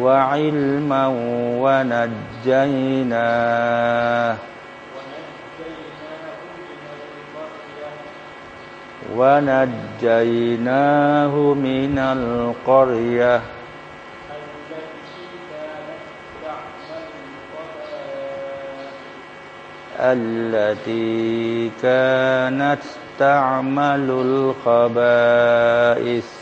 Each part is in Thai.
وعلما ونجيناه ونجيناه من القرية التي كانت تعمل الخبائث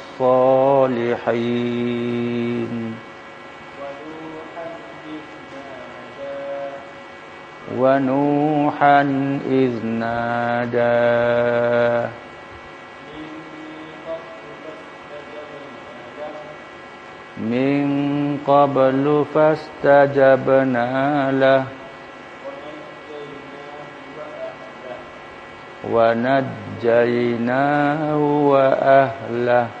ونوحا إذ نادى. من قبل فاستجبنا له. ونجيناه وأهله.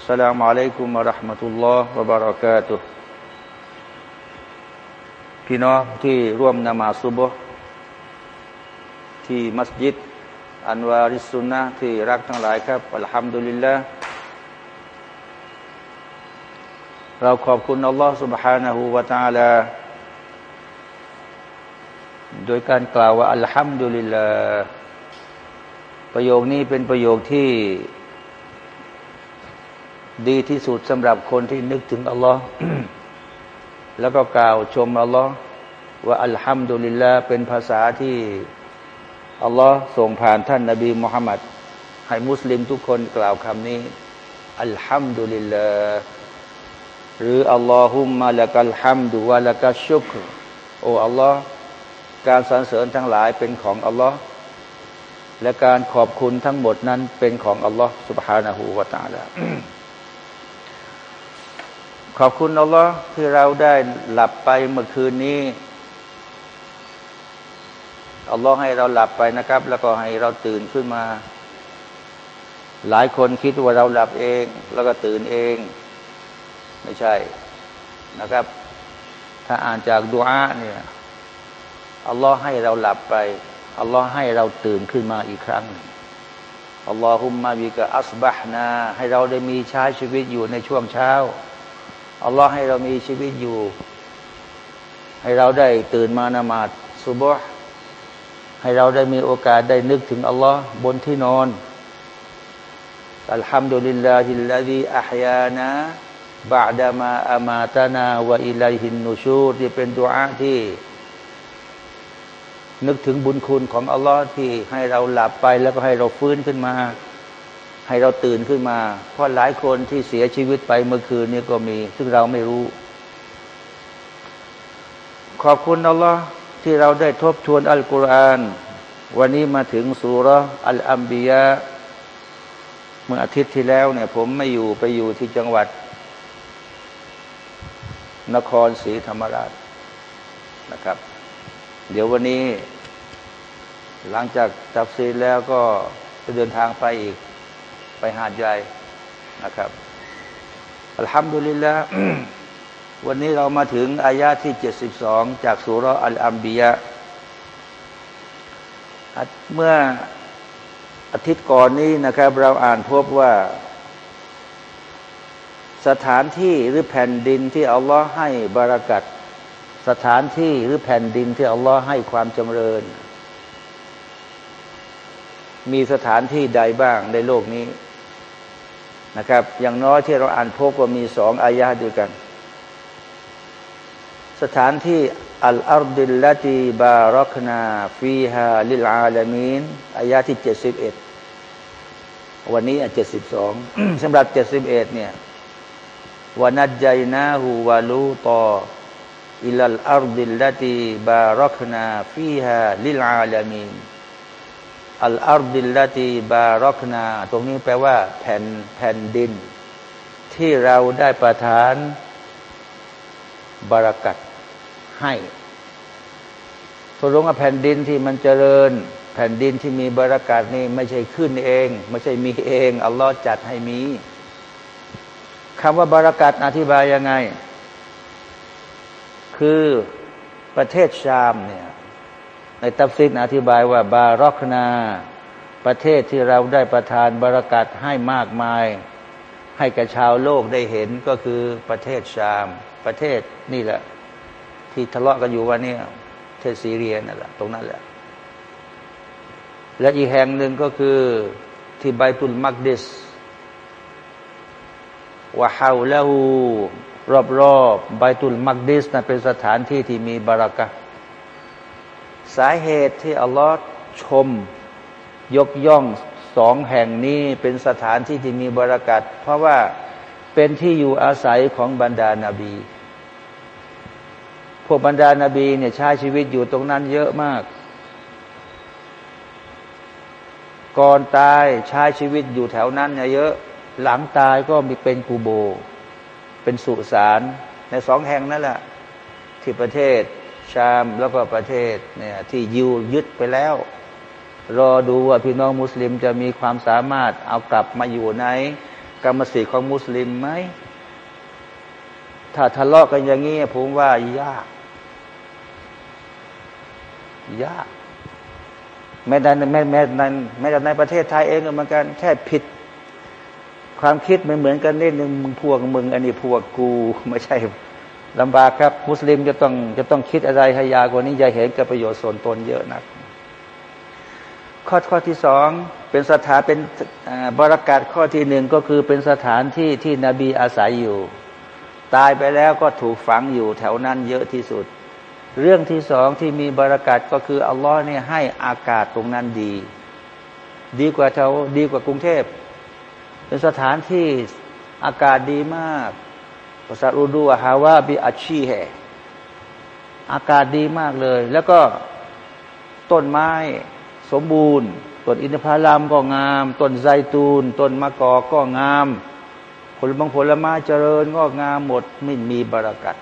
السلام عليكم ورحمة الله وبركاته พี่น้องที่ร่วมนมาสุบฮ์ที่มัสยิด อันวาริสุนนะที่รักทั้งหลายครับอัลฮัมดุลิลละเราขอบคุณอัลลอฮ์ سبحانه และ تعالى โดยการกล่าวว่าอัลฮัมดุลิลลาประโยคนี้เป็นประโยคที่ ดีที่สุดสำหรับคนที่นึกถึงอัลลอฮ์แล้วก็กล่าวชมอัลลอฮ์ว่าอัลฮัมดุลิลลาเป็นภาษาที่อัลลอฮ์ส่งผ่านท่านนาบีมุฮัมมัดให้มุสลิมทุกคนกล่าวคำนี้อัลฮัมดุลิลลาหรืออัลลอฮุมมาละกัลฮัมดุวะละกัชุกโอ้อัลลอฮ์การสรรเสริญทั้งหลายเป็นของอัลลอฮ์และการขอบคุณทั้งหมดนั้นเป็นของอัลลอฮ์ سبحانه และ تعالى ขอบคุณอัลลอฮ์ที่เราได้หลับไปเมื่อคืนนี้อัลลอฮ์ให้เราหลับไปนะครับ แล้วก็ให้เราตื่นขึ้นมา หลายคนคิดว่าเราหลับเอง แล้วก็ตื่นเอง ไม่ใช่นะครับ ถ้าอ่านจากดุอาเนี่ยอัลลอฮ์ให้เราหลับไปอัลลอฮ์ให้เราตื่นขึ้นมาอีกครั้งอัลลอฮุมมาบิกะอัสบะฮ์นาให้เราได้มีใช้ชีวิตอยู่ในช่วงเช้า อัลลอฮ์ให้เรามีชีวิตอยู่ ให้เราได้ตื่นมานมาดซุบฮ์ให้เราได้มีโอกาสได้นึกถึงอัลลอฮ์บนที่นอนอัลฮัมดุลิลลาฮิลลาฮิอัฮยานะบาดามาอามาตานาวะอิลัยฮินนูชูที่เป็นดุอาที่ นึกถึงบุญคุณของอัลลอฮ์ที่ให้เราหลับไปแล้วก็ให้เราฟื้นขึ้นมา ให้เราตื่นขึ้นมา เพราะหลายคนที่เสียชีวิตไปเมื่อคืนนี้ก็มี ซึ่งเราไม่รู้ ขอบคุณอัลลอฮ์ที่เราได้ทบทวนอัลกุรอานวันนี้มาถึงสุรอัลอัมบียะเมื่ออาทิตย์ที่แล้วเนี่ย ผมไม่อยู่ไปอยู่ที่จังหวัด นครศรีธรรมราชนะครับ เดี๋ยววันนี้ หลังจากจับซีแล้วก็จะเดินทางไปอีก ไปหาดใหญ่นะครับอัลฮัมดุลิลละวันนี้เรามาถึงอายาที่เจ็ดสิบสองจากสุรอัลอัมบียะเมื่ออาทิตย์ก่อนนี้นะครับ เราอ่านพบว่า สถานที่หรือแผ่นดินที่อัลลอฮ์ให้บารักัดสถานที่หรือแผ่นดินที่อัลลอฮ์ให้ความจำเริญ มีสถานที่ใดบ้างในโลกนี้ นะครับ อย่างน้อยที่เราอ่านพบว่ามีสองอายาด้วยกัน สถานที่الأرض التي باركنا فيها للعالمين อายาที่เจ็ดสิบเอ็ดวันนี้เจ็ดสิบสองสำหรับเจ็ดสิบเอ็ดเนี่ยونجيناه ولوطا إلى الأرض التي باركنا فيها للعالمين الأرض التي باركنا ตรงนี้แปลว่า แผ่นแผ่นดิน ที่เราได้ประทานบารักัดให้ตกลงว่าแผ่นดินที่มันเจริญ แผ่นดินที่มีบารักัดนี่ไม่ใช่ขึ้นเอง ไม่ใช่มีเองอัลลอฮ์จัดให้มีคำว่าบารักัดอธิบายยังไง คือประเทศชามเนี่ย ในตัฟซิดอธิบายว่าบารอกนา ประเทศที่เราได้ประทานบารักัดให้มากมาย ให้กับชาวโลกได้เห็นก็คือประเทศชาม ประเทศนี่แหละ ที่ทะเลาะกันอยู่ว่านี่เทศซีเรียนั่นแหละตรงนั้นแหละ และอีกแห่งหนึ่งก็คือที่ไบตุลมักดิสวะฮาวลาหูรอบๆไบตุลมักดิสนะเป็นสถานที่ที่มีบารักะ สาเหตุที่อัลลอฮ์ชม ยกย่องสองแห่งนี้เป็นสถานที่ที่มีบารักัดเพราะว่าเป็นที่อยู่อาศัยของบรรดานาบี พวกบรรดานาบีเนี่ยใช้ชีวิตอยู่ตรงนั้นเยอะมาก ก่อนตายใช้ชีวิตอยู่แถวนั้นเนี่ยเยอะ หลังตายก็มีเป็นกูโบ เป็นสุสานในสองแห่งนั่นแหละที่ประเทศ ชามแล้วก็ประเทศเนี่ยที่ยิวยึดไปแล้ว รอดูว่าพี่น้องมุสลิมจะมีความสามารถเอากลับมาอยู่ในกรรมสิทธิ์ของมุสลิมไหมถ้าทะเลาะกันอย่างนี้ผมว่ายาก ยากแม้แต่แม้แม้ในแม้แต่ในประเทศไทยเองก็เหมือนกันแค่ผิด ความคิดไม่เหมือนกันนิดนึงมึงพวกมึง อันนี้พวกกูไม่ใช่ ลำบากครับ มุสลิมจะต้องจะต้องคิดอะไรให้ยากว่านี้อย่าเห็นกับประโยชน์ส่วนตนเยอะนัก ข้อข้อที่สองเป็นสถานเป็นบรากัดข้อที่หนึ่งก็คือเป็นสถานที่ที่นบีอาศัยอยู่ ตายไปแล้วก็ถูกฝังอยู่แถวนั้นเยอะที่สุด เรื่องที่สองที่มีบรากัดก็คืออัลลอฮ์เนี่ยให้อากาศตรงนั้นดี ดีกว่าเท่าดีกว่ากรุงเทพ เป็นสถานที่อากาศดีมาก ภาษาอูดูฮาวาบิอาชีแหอากาศดีมากเลย แล้วก็ต้นไม้สมบูรณ์ต้นอินทผลัมก็งามต้นไซตูนต้นมะกอกก็งามผลบางผลไม้เจริญก็งามหมดไม่มีบรากัด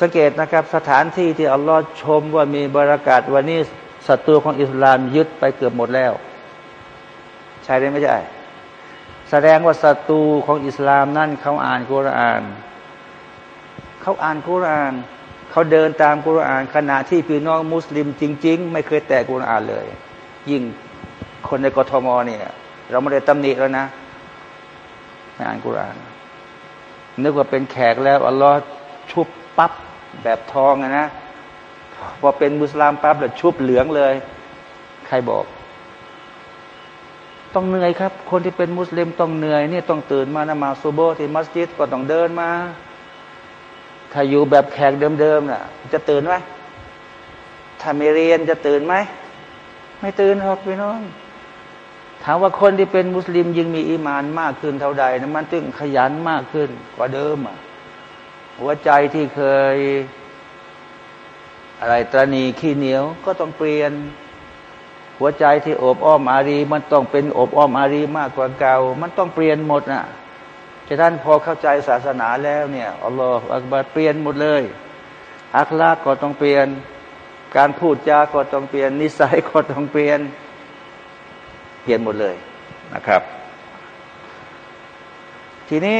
สังเกตนะครับ สถานที่ที่อัลลอฮ์ชมว่ามีบรากาศวันนี้ศัตรูของอิสลามยึดไปเกือบหมดแล้ว ใช่หรือไม่ใช่ แสดงว่าศัตรูของอิสลามนั่นเขาอ่านกุรอาน เขาอ่านกุรอาน เขาเดินตามกุรอาน ขณะที่พี่น้องมุสลิมจริง ๆ ไม่เคยแตะกุรอานเลย ยิ่งคนในกทมเนี่ย เราไม่ได้ตำหนิแล้วนะไม่อ่านกุรอาน นึกว่าเป็นแขกแล้วอัลลอฮ์ชุบปั๊บแบบทองนะพอเป็นมุสลิมปั๊บแล้วชุบเหลืองเลย ใครบอก ต้องเหนื่อยครับ คนที่เป็นมุสลิมต้องเหนื่อยเนี่ยต้องตื่นมานมาซูโบที่มัสยิดก็ต้องเดินมา ถ้าอยู่แบบแขกเดิมๆน่ะ จะตื่นไหมถ้าไม่เรียนจะตื่นไหม ไม่ตื่นหรอกพี่น้องถามว่าคนที่เป็นมุสลิมยิ่งมีอีมานมากขึ้นเท่าใดนะมันจึงขยันมากขึ้นกว่าเดิมอะหัวใจที่เคย อะไรตรณีขี้เหนียวก็ต้องเปลี่ยน หัวใจที่อบอ้อมอารี มันต้องเป็นอบอ้อมอารีมากกว่าเก่า มันต้องเปลี่ยนหมดนะฉะนั้นพอเข้าใจศาสนาแล้วเนี่ยอัลลอฮฺอักบัรเปลี่ยนหมดเลยอัคลากก็ต้องเปลี่ยน การพูดจาก็ต้องเปลี่ยน นิสัยก็ต้องเปลี่ยน เปลี่ยนหมดเลยนะครับ ทีนี้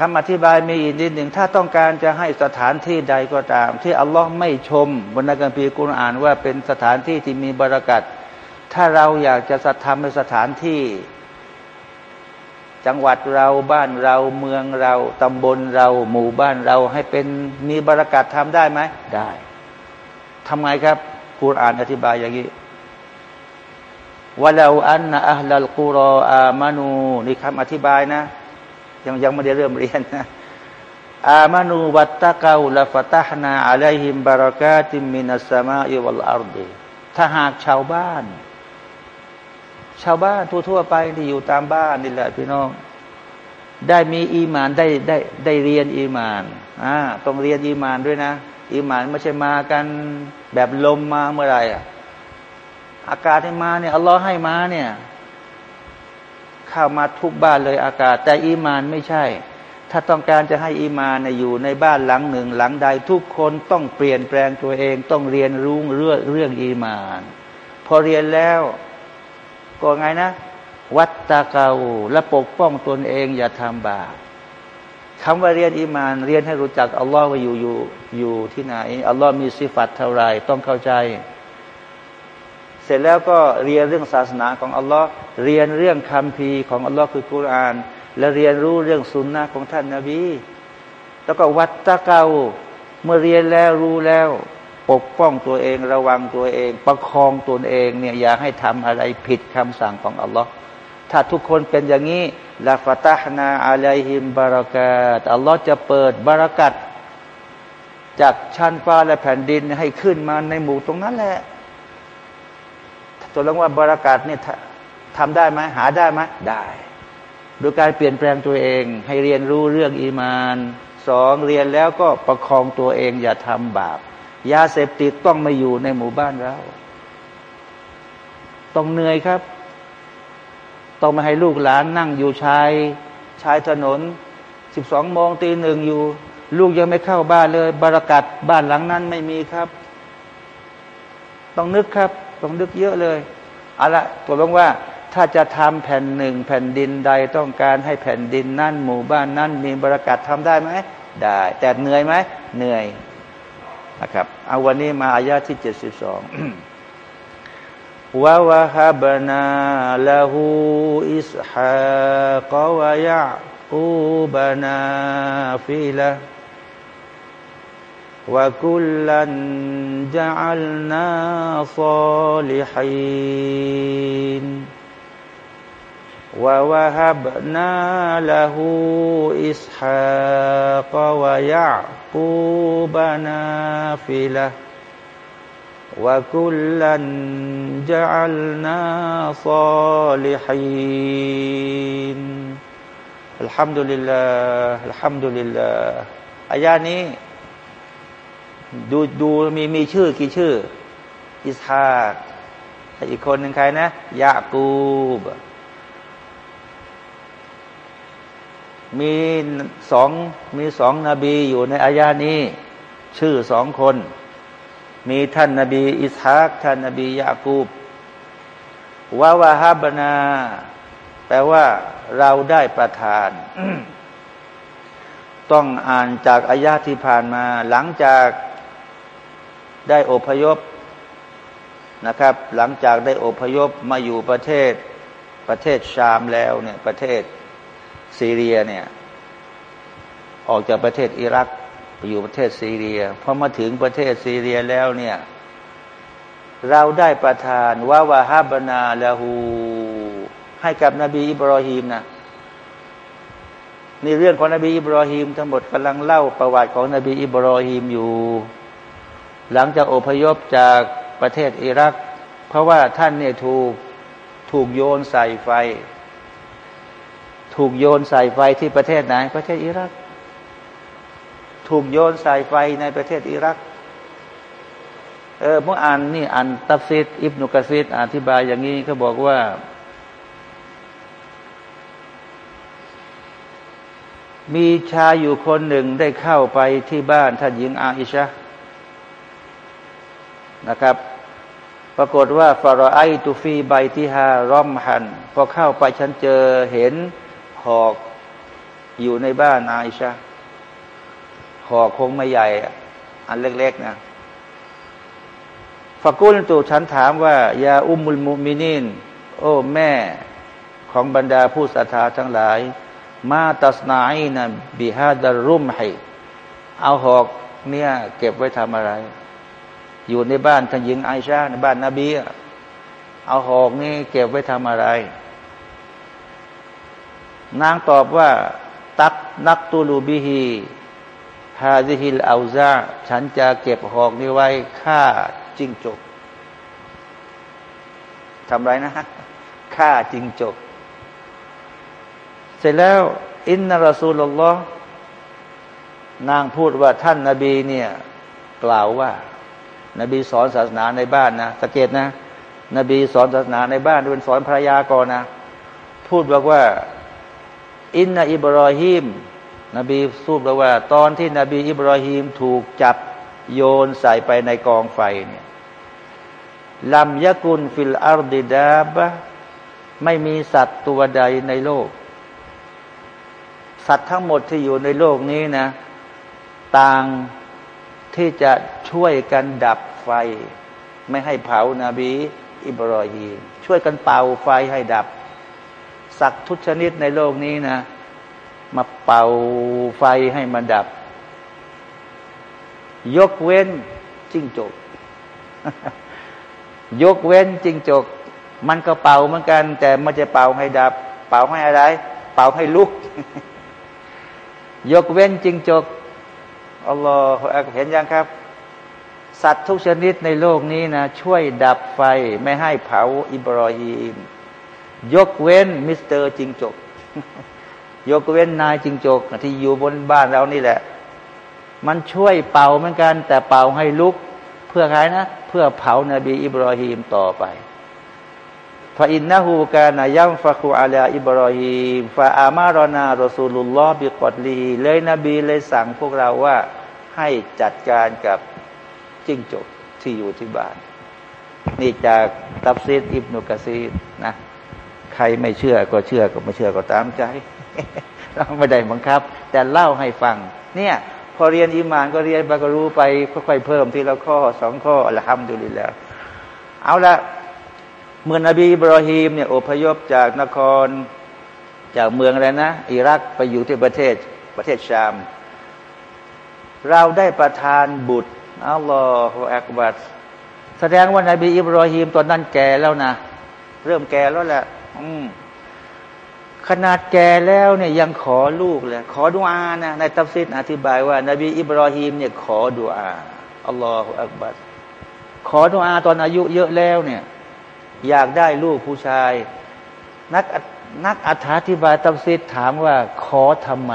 คำอธิบายมีอีกนิดหนึ่งถ้าต้องการจะให้สถานที่ใดก็ตาม ที่อัลลอฮ์ไม่ชมบนนักการพีกุรอานว่าเป็นสถานที่ที่มีบรารักัดถ้าเราอยากจะสัทำในสถานที่ จังหวัดเราบ้านเราเมืองเราตำบลเราหมู่บ้านเราให้เป็นมีบรากัดทำได้ไหมได้ทำไงครับคุรอานอธิบายอย่างนี้ว่า ولو أن أهل القرى آمنوا นี่คำอธิบายนะ ยังยังไม่ได้เริ่มเรียนนะآمنوا واتقوا لفتحنا عليهم بركات من السماء والأرض ถ้าหากชาวบ้าน ชาวบ้านทั่วๆไปที่อยู่ตามบ้านนี่แหละพี่น้อง ได้มีอีมานได้ได้ได้เรียนอีมานอ่าต้องเรียนอีมานด้วยนะ อีมานไม่ใช่มากันแบบลมมาเมื่อไรอะอากาศให้มาเนี่ยอัลลอฮ์ให้มาเนี่ย เข้ามาทุกบ้านเลยอากาศ แต่อีมานไม่ใช่ ถ้าต้องการจะให้อีมานอยู่ในบ้านหลังหนึ่งหลังใดทุกคนต้องเปลี่ยนแปลงตัวเองต้องเรียนรู้เรื่องเรื่องอีมาน พอเรียนแล้วก็ไงนะ วัตตะเกาและปกป้องตนเองอย่าทำบาปคำว่าเรียนอิมาน เรียนให้รู้จักอัลลอฮ์ว่าอยู่อยู่อยู่ที่ไหนอัลลอฮ์มีสิฟัตเท่าไรต้องเข้าใจ ร็จแล้วก็เรียนเรื่องศาสนาของอัลลอฮ์เรียนเรื่องคำพีของอัลลอฮ์คือกุราน และเรียนรู้เรื่องสุนนะของท่านนาบี แล้วก็วัตตะเกาเมื่อเรียนแล้วรู้แล้ว ปกป้องตัวเองระวังตัวเอง ประคองตนเองเนี่ยอย่าให้ทำอะไรผิดคำสั่งของอัลลอฮ์ถ้าทุกคนเป็นอย่างนี้ลาฟตาฮนาอะลัยฮิมบารักาตอัลลอฮ์จะเปิดบารักัดจากชั้นฟ้าและแผ่นดินให้ขึ้นมาในหมู่ตรงนั้นแหละ ตัวเรื่องว่าบารักัดนี่ทำได้ไหมหาได้ไหมได้โดยการเปลี่ยนแปลงตัวเอง ให้เรียนรู้เรื่องอีมานสองเรียนแล้วก็ประคองตัวเอง อย่าทำบาปยาเสพติดต้องมาอยู่ในหมู่บ้านเรา ต้องเหนื่อยครับ ต้องมาให้ลูกหลานนั่งอยู่ชาย ชายถนนสิบสองโมงตีหนึ่งอยู่ ลูกยังไม่เข้าบ้านเลยบารักัดบ้านหลังนั้นไม่มีครับ ต้องนึกครับ ต้องนึกเยอะเลยเอาละตัวลงว่าถ้าจะทำแผ่นหนึ่งแผ่นดินใดต้องการให้แผ่นดินนั่นหมู่บ้านนั้นมีบรักัดทำได้ไหมได้ แต่เหนื่อยไหมเหนื่อยนะครับเอาวันนี้มาอายาที่เจ็ดสิบสองวะวะฮับนาละหูอิสฮากวะยะอูบนาฟิละ วะกุลันจัลนาซาลิฮิน ووهبنا له إسحاق ويعقوب نافلة وكلا جعلنا صالحين الحمد لله الحمد لله อายานี้ ดูดูมีมีชื่อกี่ชื่อ อิสฮากอีกคนหนึ่งใครนะยากูบ มีสองมีสองนบีอยู่ในอายานี้ ชื่อสองคน มีท่านนบี อิสฮากท่านนบียากูบวาวาฮาบนา แปลว่าเราได้ประทาน ต้องอ่านจากอายาที่ผ่านมา หลังจาก ได้อพยพนะครับ หลังจากได้อพยพมาอยู่ประเทศประเทศชามแล้วเนี่ยประเทศซีเรียเนี่ยออกจากประเทศอิรักไปอยู่ประเทศซีเรียพอมาถึงประเทศซีเรียแล้วเนี่ยเราได้ประทานว่าวาฮาบนาละหูให้กับนบีอิบรอฮีมนะนี่เรื่องของนบีอิบรอฮีมทั้งหมดกำลังเล่าประวัติของนบีอิบรอฮีมอยู่ หลังจากอพยพจากประเทศอิรัก เพราะว่าท่านเนี่ยถูกถูกโยนใส่ไฟ ถูกโยนใส่ไฟที่ประเทศไหน ประเทศอิรัก ถูกโยนใส่ไฟในประเทศอิรักเออเมื่ออ่านนี่อ่านตัฟซิดอิบนุกะซิดอธิบายอย่างนี้เขาบอกว่า มีชายอยู่คนหนึ่งได้เข้าไปที่บ้านท่านหญิงอาอิชะ นะครับ ปรากฏว่าฟารอไอตูฟีใบที่ฮารอมหันพอเข้าไปฉันเจอเห็นหอกอยู่ในบ้านอาอิชะหอกคงไม่ใหญ่ อันเล็กๆนะฟากุลตูฉันถามว่ายาอุมุลมุมินินโอ้แม่ของบรรดาผู้ศรัทธาทั้งหลาย มาตัสนาอินะบิฮาดารุมให้เอาหอกเนี่ยเก็บไว้ทำอะไร อยู่ในบ้านท่านหญิงไอชาในบ้านนาบีเอาหอกนี่เก็บไว้ทำอะไร นางตอบว่า ตักนักตูลูบิฮีฮาซิฮิลอาซาฉันจะเก็บหอกนี้ไว้ฆ่าจิงจกทำไรนะฆ่าจิงจก เสร็จแล้ว อินนารสูลลอฮ์นางพูดว่าท่านนาบีเนี่ย กล่าวว่า นบีสอนศาสนาในบ้านนะสังเกตนะ นบีสอนศาสนาในบ้านเป็นสอนภรรยาก่อนนะ พูดบอกว่า อินนาอิบรอฮิมนบีสูบแล้วว่า ตอนที่นบีอิบรอฮิมถูกจับโยนใส่ไปในกองไฟเนี่ยلم يكن في الأرض دابة ไม่มีสัตว์ตัวใดในโลก สัตว์ทั้งหมดที่อยู่ในโลกนี้นะ ต่างที่จะ ช่วยกันดับไฟ ไม่ให้เผานาบี อิบรอฮีมช่วยกันเป่าไฟให้ดับ สัตว์ทุกชนิดในโลกนี้นะ มาเป่าไฟให้มันดับ ยกเว้นจิ้งจก ยกเว้นจิ้งจก มันก็เป่าเหมือนกัน แต่มันจะเป่าให้ดับ เป่าให้อะไร เป่าให้ลุก ยกเว้นจิ้งจกอัลลอฮฺเห็นยังครับ สัตว์ทุกชนิดในโลกนี้นะช่วยดับไฟไม่ให้เผาอิบรอฮีม ยกเว้นมิสเตอร์จิ้งจก ยกเว้นนายจิ้งจก ที่อยู่บนบ้านเรานี่แหละ มันช่วยเป่าเหมือนกัน แต่เป่าให้ลุก เพื่อใครนะ เพื่อเผานาบีอิบรอฮีมต่อไปفإنه كان ينفخ على إبراهيم فأمرنا رسول الله بقتله เลยนบีเลยสั่งพวกเราว่าให้จัดการกับ จิ้งจกที่อยู่ที่บ้าน นี่จากตับซีดอิบนุกะซีดนะใครไม่เชื่อก็เชื่อก็ไม่เชื่อก็ตามใจ เราไม่ได้บังคับ แต่เล่าให้ฟัง เนี่ย พอเรียนอิมานก็เรียนไปก็รู้ไปค่อยๆเพิ่มทีละข้อสองข้อละฮัมดุลิลแล้วเอาละเมื่อนบีบรอฮีมเนี่ยอพยพจากนครจากเมืองอะไรนะ อิรักไปอยู่ที่ประเทศประเทศชาม เราได้ประทานบุตร อัลลอฮฺอักบัดแสดงว่านบีอิบรอฮีมตอนนั้นแก่แล้วนะ เริ่มแก่แล้วแหละ อืมขนาดแก่แล้วเนี่ยยังขอลูกเลยขอดุอานะในตัฟซิดอธิบายว่านาบีอิบรอฮีมเนี่ยขอดุอาอัลลอฮฺอักบัดขอดุอาตอนอายุเยอะแล้วเนี่ย อยากได้ลูกผู้ชาย นักนักอธิบายตัฟซิดถามว่าขอทำไม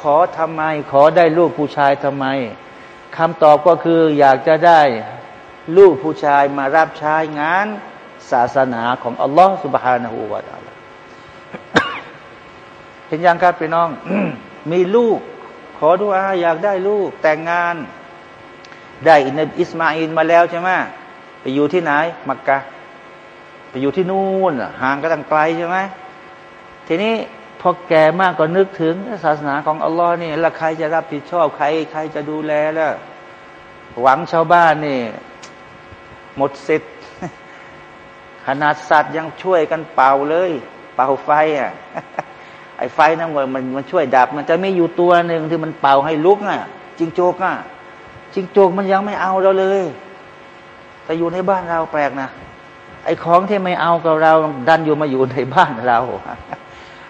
ขอทำไม ขอได้ลูกผู้ชายทำไมคำตอบก็คืออยากจะได้ลูกผู้ชายมารับใช้งานศาสนาของอัลลอฮฺสุบฮานาหูวาตาลเห็นยังครับพี่น้อง มีลูก ขอดุอาอยากได้ลูก แต่งงาน ได้อินอิสมาอินมาแล้วใช่ไหมไปอยู่ที่ไหน มักกะ ไปอยู่ที่นู่นห่างก็ตั้งไกลใช่ไหมทีนี้ พอแก่มากก็นึกถึงศาสนาของอัลลอฮ์นี่แล้วใครจะรับผิดชอบใคร ใครจะดูแลแล้วหวังชาวบ้านนี่ หมดสิทธิ์ขนาดสัตว์ยังช่วยกันเป่าเลย เป่าไฟอะไอ้ไฟนั่นมันมันช่วยดับ มันจะไม่อยู่ตัวหนึ่งที่มันเป่าให้ลุกอะจิงโจกอะจิงโจกมันยังไม่เอาเราเลย แต่อยู่ในบ้านเราแปลกนะไอ้ของที่ไม่เอากับเรา ดันอยู่มาอยู่ในบ้านเรา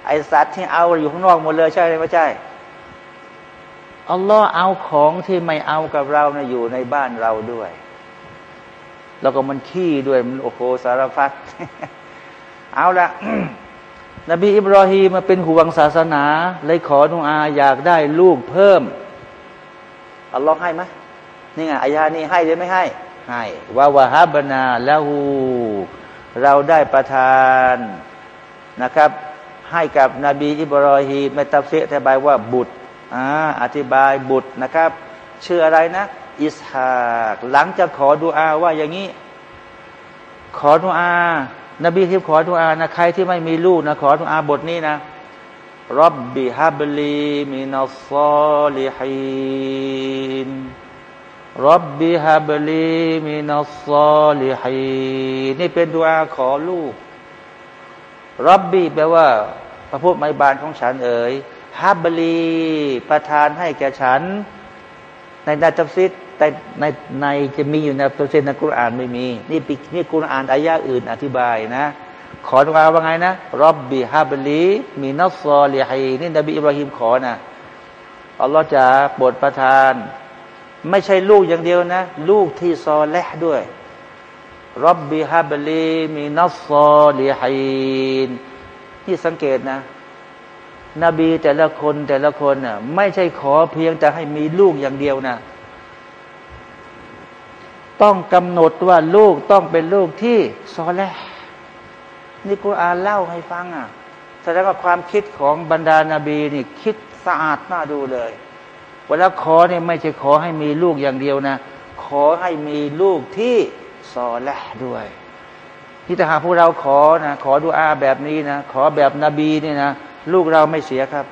ไอ้สัตว์ที่เอาอยู่ข้างนอกหมดเลยใช่ไหมไม่ใช่อัลลอฮ์เอาของที่ไม่เอากับเรานะอยู่ในบ้านเราด้วย แล้วก็มันขี้ด้วยมันโอ้โหสารพัดเอาละนบีอิบรอฮีมาเป็นห่วงศาสนา เลยขอนุอาอยากได้ลูกเพิ่มอัลลอฮ์ให้ไหมนี่ไงอายานี้ให้หรือไม่ให้ ให้วาวาฮับนาละหูเราได้ประทานนะครับ ให้กับนบีอิบรอฮีมตัฟเซอธิบายว่าบุตรอ่าอธิบายบุตรนะครับ ชื่ออะไรนะ อิสฮากหลังจากขอดุอาว่าอย่างนี้ ขอดุอา นบีที่ขอดุอานะใครที่ไม่มีลูกนะขอดุอาบทนี้นะรับบิฮับลีมินัสซาลิฮินรับบิฮับลีมินัสซาลิฮินนี่เป็นดุอาขอลูก รับบีแปลว่า พระพุทธไมบานของฉันเอ๋ยฮับบลีประทานให้แก่ฉัน ในนาจับซิดแต่ในในจะมีอยู่ในตัวเซนในกุรอานไม่มี นี่ปีนี่กุรอานอายะอื่นอธิบายนะ ขอดุอาว่าไงนะรับบีฮับลีมีนัสซอลีฮีนี่นบีอิบราฮิมขอนะอัลลอฮ์จะโปรดประทาน ไม่ใช่ลูกอย่างเดียวนะ ลูกที่ซอและด้วย รับบิฮับลีมีนัสซอลีฮีนที่สังเกตนะ นบีแต่ละคนแต่ละคนน่ะ ไม่ใช่ขอเพียงแต่ให้มีลูกอย่างเดียวนะ ต้องกำหนดว่าลูกต้องเป็นลูกที่ซอแลนี่กุรอานเล่าให้ฟังอะแสดงว่าความคิดของบรรดานาบีนี่คิดสะอาดน่าดูเลยเวลาขอเนี่ยไม่ใช่ขอให้มีลูกอย่างเดียวนะ ขอให้มีลูกที่ ซอและด้วยที่ถ้าหากพวกเราขอนะขอดูอาแบบนี้นะขอแบบนบีนี่นะลูกเราไม่เสียครับ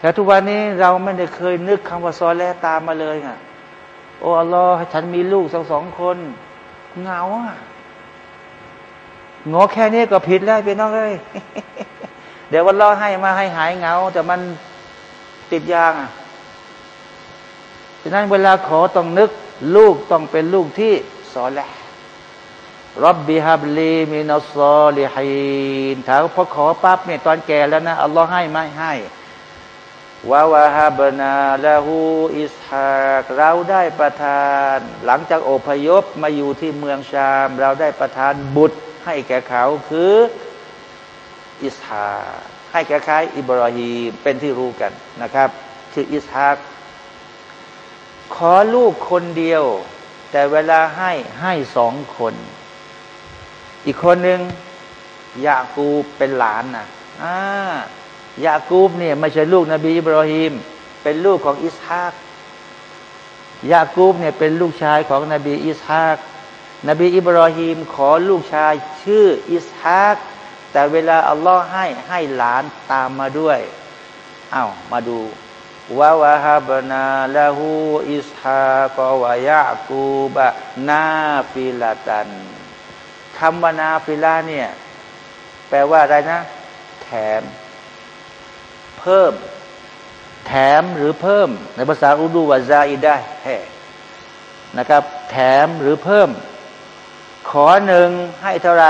แต่ทุกวันนี้เราไม่ได้เคยนึกคำว่าซอและตามมาเลยอะโอ้อัลลอฮ์ให้ฉันมีลูกสองสองคนเงาอะงอแค่นี้ก็ผิดแล้วพี่น้องเลยเดี๋ยววันรอให้มาให้หายเงา แต่มันติดยางอะฉะนั้นเวลาขอต้องนึก ลูกต้องเป็นลูกที่สอแหละรับบิฮับลีมินัสซอลิฮีนถ้าพอขอปั๊บเนี่ยตอนแก่แล้วนะ อัลลอฮ์ให้ไหมให้วาวาฮับนาละหูอิสฮากเราได้ประทาน หลังจากอพยพมาอยู่ที่เมืองชาม เราได้ประทานบุตร ให้แก่เขาคืออิสฮาให้แก่ใครอิบราฮีมเป็นที่รู้กันนะครับ คืออิสฮาก ขอลูกคนเดียว แต่เวลาให้ให้สองคน อีกคนหนึ่งยากูบเป็นหลานนะอ่ายากูบเนี่ยไม่ใช่ลูกนบีอิบราฮิมเป็นลูกของอิสฮากยากูบเนี่ยเป็นลูกชายของนบีอิสฮากนบีอิบราฮิมขอลูกชายชื่ออิสฮากแต่เวลาอัลลอฮ์ให้ให้หลานตามมาด้วยอา้าวมาดู วะวะฮับนาله إسحاق ويعقوب نافلة คำว่า نافلة เนี่ย แปลว่าอะไรนะ แถม เพิ่ม แถมหรือเพิ่ม ในภาษาอุดูวาซาอิได้แห่นะครับ แถมหรือเพิ่ม ขอหนึ่งให้เท่าไร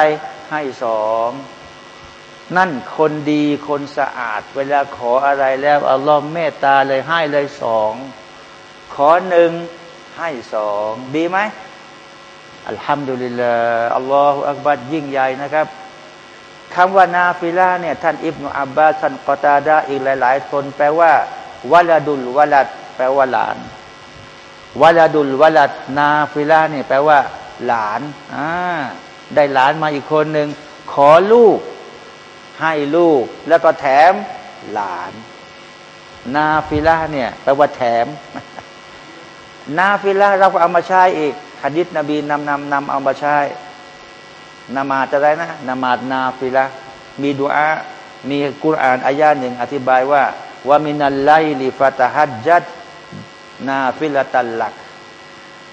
ให้สอง นั่นคนดีคนสะอาด เวลาขออะไรแล้วอัลลอฮ์เมตตาเลยให้เลยสองขอหนึ่งให้สองดีไหมالحمد لله الله أكبرยิ่งใหญ่นะครับคำว่าنافلةเนี่ยท่านอิบนุอับบาสท่านกอตาดาอีกหลาย ๆ คนแปลว่าولد الولدแปลว่าหลานولد الولد نافلةเนี่ยแปลว่า หลานอ่าได้หลานมาอีกคนหนึ่งขอลูก ให้ลูกแล้วก็แถมหลาน نافلة เนี่ยแปลว่าแถม نافلة เราก็เอามาใช้อีกฮะดิษนบีนำนำนำเอามาใช้นามาจะได้นะนามาดนาฟิละมีดุอามีกุรอานอายาหนึ่งอธิบายว่าว่า ومن الليل فتهجد نافلة لك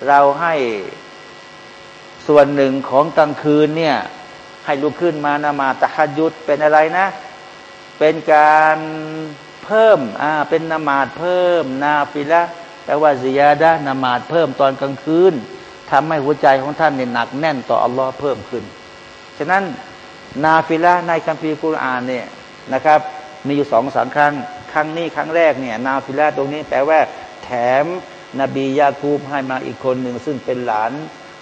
เราให้ส่วนหนึ่งของกลางคืนเนี่ย ให้ลุกขึ้นมานามาตะฮัดยุดเป็นอะไรนะ เป็นการเพิ่มอ่าเป็นนามาดเพิ่ม นาฟิละแปลว่าซิยาดะนามาดเพิ่มตอนกลางคืนทำให้หัวใจของท่านเนี่ยหนักแน่นต่ออัลลอฮ์เพิ่มขึ้น ฉะนั้นนาฟิละในคัมภีร์กุรอานเนี่ยนะครับ มีอยู่สองสามครั้งครั้งนี้ครั้งแรกเนี่ยนาฟิละตรงนี้แปลว่า แถมนบียาคูบให้มาอีกคนหนึ่งซึ่งเป็นหลาน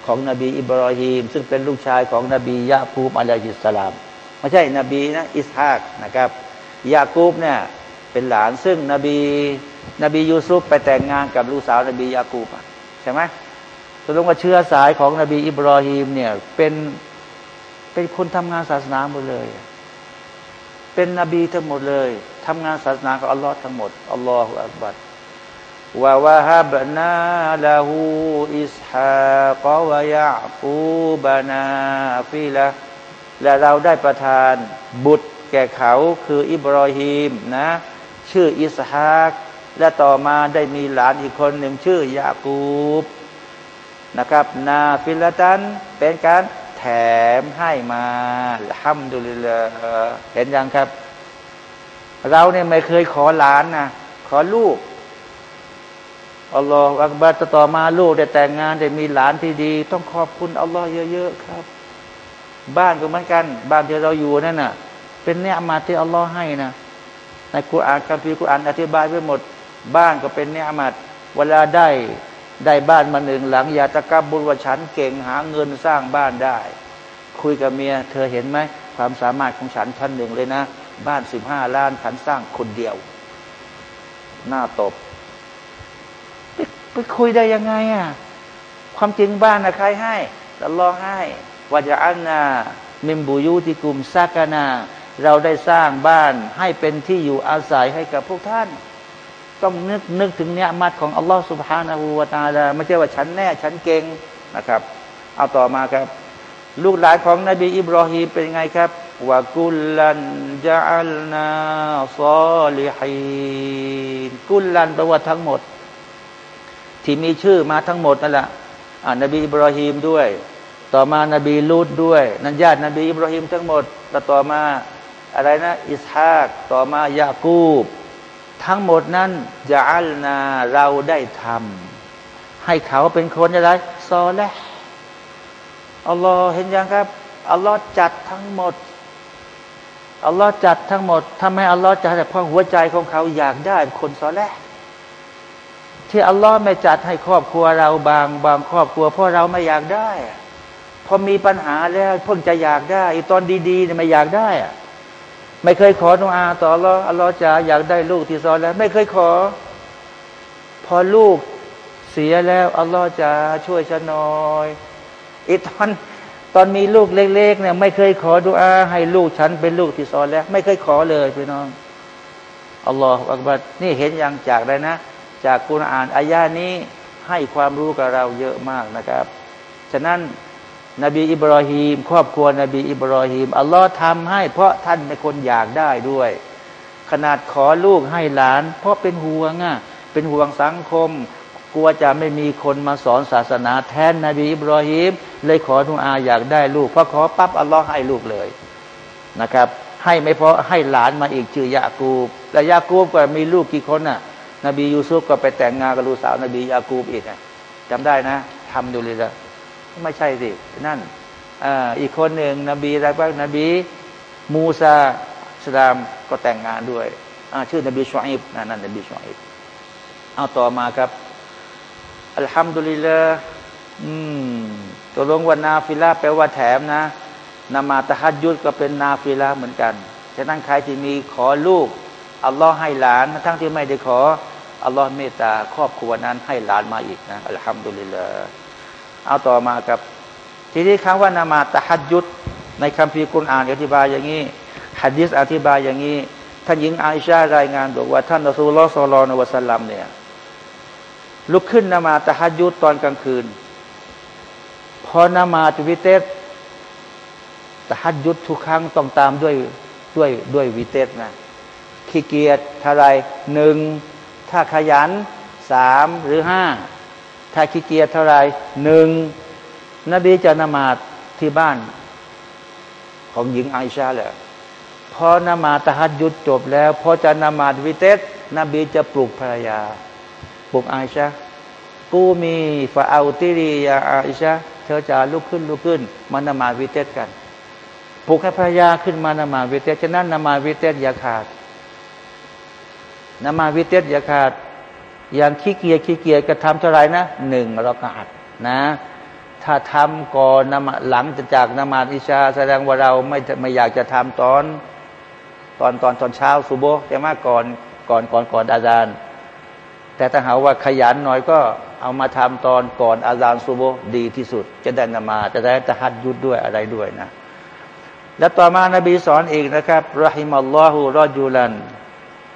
ของนบีอิบรอฮีมซึ่งเป็นลูกชายของนบียะคูบอะลัยฮิสสลามไม่ใช่นบีนะอิสฮากนะครับยาคูบเนี่ยเป็นหลานซึ่งนบีนบียูซุฟไปแต่งงานกับลูกสาวนบียากูบใช่ไหมแสดงว่าเชื้อสายของนบีอิบรอฮีมเนี่ยเป็นเป็นคนทำงานศาสนาหมดเลย เป็นนบีทั้งหมดเลยทำงานศาสนาของอัลลอฮ์ทั้งหมดอัลลอฮฺอัลบัด ووهبنا له إسحاق ويعقوب نافلةและเราได้ประทานบุตรแก่เขาคืออิบรอฮีมนะ ชื่ออิสฮากและต่อมาได้มีหลานอีกคนหนึ่งชื่อยากูบนะครับ نافلةเป็นการแถมให้มาالحمد للهเห็นยังครับ เราเนี่ยไม่เคยขอหลานนะขอลูก อัลลอฮฺอักบัตต่อมาลูกได้แต่งงานได้มีหลานที่ดี ต้องขอบคุณอัลลอฮ์เยอะๆครับ บ้านก็เหมือนกัน บ้านที่เราอยู่นั่นน่ะ เป็นเนื้อมาที่อัลลอฮ์ให้นะในกุรานคัมภีร์กุรานอธิบายไว้หมด บ้านก็เป็นเนื้อมาเวลาได้ได้บ้านมาหนึ่งหลัง อย่าตะกับบุญว่าฉันเก่งหาเงินสร้างบ้านได้ คุยกับเมีย เธอเห็นไหมความสามารถของฉันชั้นหนึ่งเลยนะ บ้านสิบห้าล้านฉันสร้างคนเดียว หน้าตบ ไปคุยได้ยังไงอะความจริงบ้านนะใครให้แต่รอให้วาจะอันนามิมบูยูที่กลุ่มซากานา เราได้สร้างบ้านให้เป็นที่อยู่อาศัยให้กับพวกท่าน ต้องนึกนึกถึงเนื้อมัดของอัลลอฮฺสุบฮานาหูวาตาลาไม่ใช่ว่าฉันแน่ฉันเก่งนะครับ เอาต่อมาครับ ลูกหลานของนบีอิบรอฮีมเป็นไงครับวากุลลันจัลนาซอลิฮีนกุลลันแปลว่าทั้งหมด ที่มีชื่อมาทั้งหมดนั่นแหละอ่านบีอิบรอฮีมด้วย ต่อมานบีลูดด้วย นันญาตินบีอิบรอฮีมทั้งหมดแล้วต่อมาอะไรนะ อิสฮากต่อมายากูบ ทั้งหมดนั้นจะอัลนาเราได้ทำให้เขาเป็นคนอะไรซอและอัลลอฮ์เห็นยังครับอัลลอฮ์จัดทั้งหมดอัลลอฮ์จัดทั้งหมดทำให้อัลลอฮ์จัดแต่เพราะหัวใจของเขาอยากได้คนซอและ ที่อัลลอฮ์ไม่จัดให้ครอบครัวเราบางบางครอบครัวเพราะเราไม่อยากได้พอมีปัญหาแล้วเพิ่งจะอยากได้อีตอนดีๆเนี่ยไม่อยากได้อะไม่เคยขอดุอาต่ออัลลอฮ์อัลลอฮ์จะอยากได้ลูกที่ซอนแล้ว ไม่เคยขอ พอลูกเสียแล้วอัลลอฮ์จะช่วยฉันหน่อยอีตอนตอนมีลูกเล็กๆเนี่ยไม่เคยขอดุอาให้ลูกฉันเป็นลูกที่ซอนแล้ว ไม่เคยขอเลยพี่น้องอัลลอฮฺอักบัดนี่เห็นอย่างจากเลยนะ จากกุณอ่านอายานี้ให้ความรู้กับเราเยอะมากนะครับ ฉะนั้นนบีอิบรอฮีม ครอบครัวนบีอิบรอฮีมอัลลอฮ์ทำให้ เพราะท่านเป็นคนอยากได้ด้วย ขนาดขอลูกให้หลาน เพราะเป็นห่วงอะเป็นห่วงสังคม กลัวจะไม่มีคนมาสอนศาสนาแทนนบีอิบรอฮีมเลยขอทุอาอยากได้ลูกพอขอปั๊บอัลลอฮ์ให้ลูกเลยนะครับ ให้ไม่เพราะให้หลานมาอีกชื่อยากูบและยากูบก็มีลูกกี่คนน่ะ นบียูซุฟก็ไปแต่งงานกับลูกสาว นบียากูบอีกจำได้นะทำดูเลยละไม่ใช่สิ นั่นออีกคนหนึ่งนบีอะไรบ้างนบี มูซาสลามก็แต่งงานด้วยชื่อนบีชอิบนั่นนบีชอิบเอาต่อมาครับ อัลฮัมดุลิลละอืมตัวลงวันนาฟิลาแปลว่าแถมนะนามาตะฮัดยุดก็เป็นนาฟิลาเหมือนกันฉะนั้นใครที่มีขอลูกอัลลอฮ์ให้หลาน ทั้งที่ไม่ได้ขอ อัลลอฮ์เมตตาครอบครัวนั้นให้หลานมาอีกนะอัลฮัมดุลิลละเอาต่อมากับ ทีนี้คำว่านามาตะฮัดยุดในคัมภีร์กุณอ่านอธิบายอย่างนี้ฮัดดิสอธิบายอย่างนี้ ท่านหญิงอาอิชารายงานบอกว่า ท่านรอซูลอสุลลวะสัลลัมเนี่ยลุกขึ้นนามาตะฮัดยุดตอนกลางคืน พอนามาตุวิเตสตะฮัดยุดทุกครั้งต้องตามด้วยด้วยด้วยวิเตสนะขี้เกียจท่าไรหนึ่ง ถ้าขยันสามหรือห้าถ้าขี้เกียจเท่าไรหนึ่งนบีจะนมาดที่บ้าน ของหญิงไอชาแหละพอนมาตะฮัดยุดจบแล้ว พอจะนมาดวิเตสนบีจะปลุกภรรยา ปลุกไอชากูมีฟาอัลติรียาไอชาเธอจะลุกขึ้นลุกขึ้น มานมาดวิเตสกันปลุกให้ภรรยาขึ้นมานมาดวิเตสฉะนั้นนมาดวิเตสอย่าขาด นมาวิเตสอย่าขาดอย่างขี้เกียจขี้เกียจกระทำเท่าไรนะหนึ่งเราก็อัดนะ ถ้าทำก่อนนมาหลังจากนมาอิชา แสดงว่าเราไม่ไม่อยากจะทำตอน ตอนตอนตอนเช้าสุโบใช่ไหมก่อนก่อนก่อนก่อนอาจารย์ แต่ถ้าหาว่าขยันหน่อยก็เอามาทำตอนก่อนอาจารย์ซูโบดีที่สุด จะได้นมาจะได้ตะฮัดยุดด้วยอะไรด้วยนะ แล้วต่อมานบีสอนอีกนะครับรหิมัลลอฮุรอจูลัน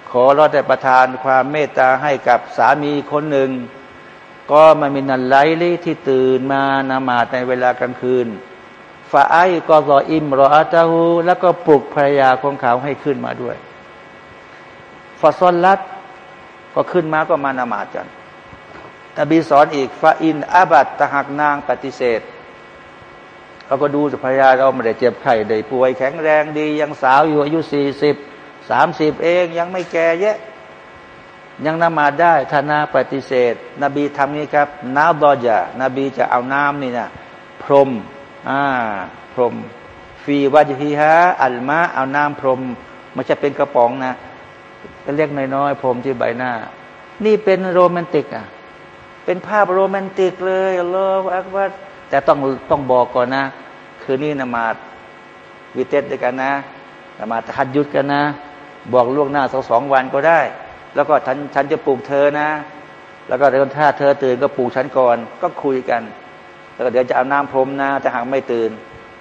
ขอรอดประทานความเมตตาให้กับสามีคนหนึ่ง ก็มามินันไลลี่ที่ตื่นมานมาในเวลากลางคืนฟาไอก็รออิมรออาตาหูแล้วก็ปลุกภรรยาของเขาให้ขึ้นมาด้วยฟาซอลลัดก็ขึ้นมาก็มานมาจันนบีสอนอีกฟาอินอาบัตตหักนางปฏิเสธเราก็ดูภรรยาเราไม่ได้เจ็บไข้ได้ป่วยแข็งแรงดียังสาวอยู่อายุสี่สิบ สามสิบเองยังไม่แก่เยอะยังนมาได้ธนาปฏิเสธ นบีทำนี้ครับน้าดอจานบีจะเอาน้ำนี่นะพรมอ่าพรม ฟีวาจฮีฮะอัลมาเอาน้ำพรมมันจะเป็นกระป๋องนะเล็กน้อยๆพรมที่ใบหน้า นี่เป็นโรแมนติกอะเป็นภาพโรแมนติกเลยอัลลอฮฺอักบัดแต่ต้องต้องบอกก่อนนะ คืนนี้นมาดวิเตสด้วยกันนะนมาทัดยุดกันนะ บอกล่วงหน้าสักสองวันก็ได้ แล้วก็ฉันฉันจะปลูกเธอนะ แล้วก็เดินถ้าเธอตื่นก็ปลูกฉันก่อน ก็คุยกัน แล้วก็เดี๋ยวจะเอาน้ำพรมนะแต่หากไม่ตื่น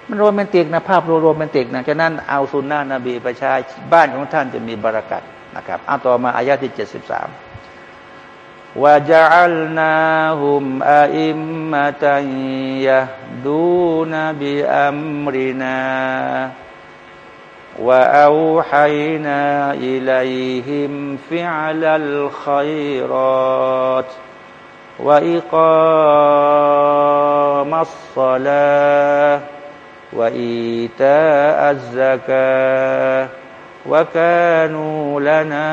มันโรแมนติกนะภาพโรแมนติกนะฉะนั้นเอาซุนนะนบีประชาบ้านของท่านจะมีบรารักัดนะครับเอาต่อมาอายะที่เจ็ดสิบสามว่าจะอัลนาฮุมอิมมาตัยยะดูนบีอัมรินา وأوحينا إليهم فعل الخيرات وإقام الصلاة وإيتاء الزكاة وكانوا لنا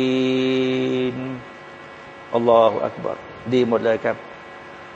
عابدين الله أكبر ดีหมดเลยครับ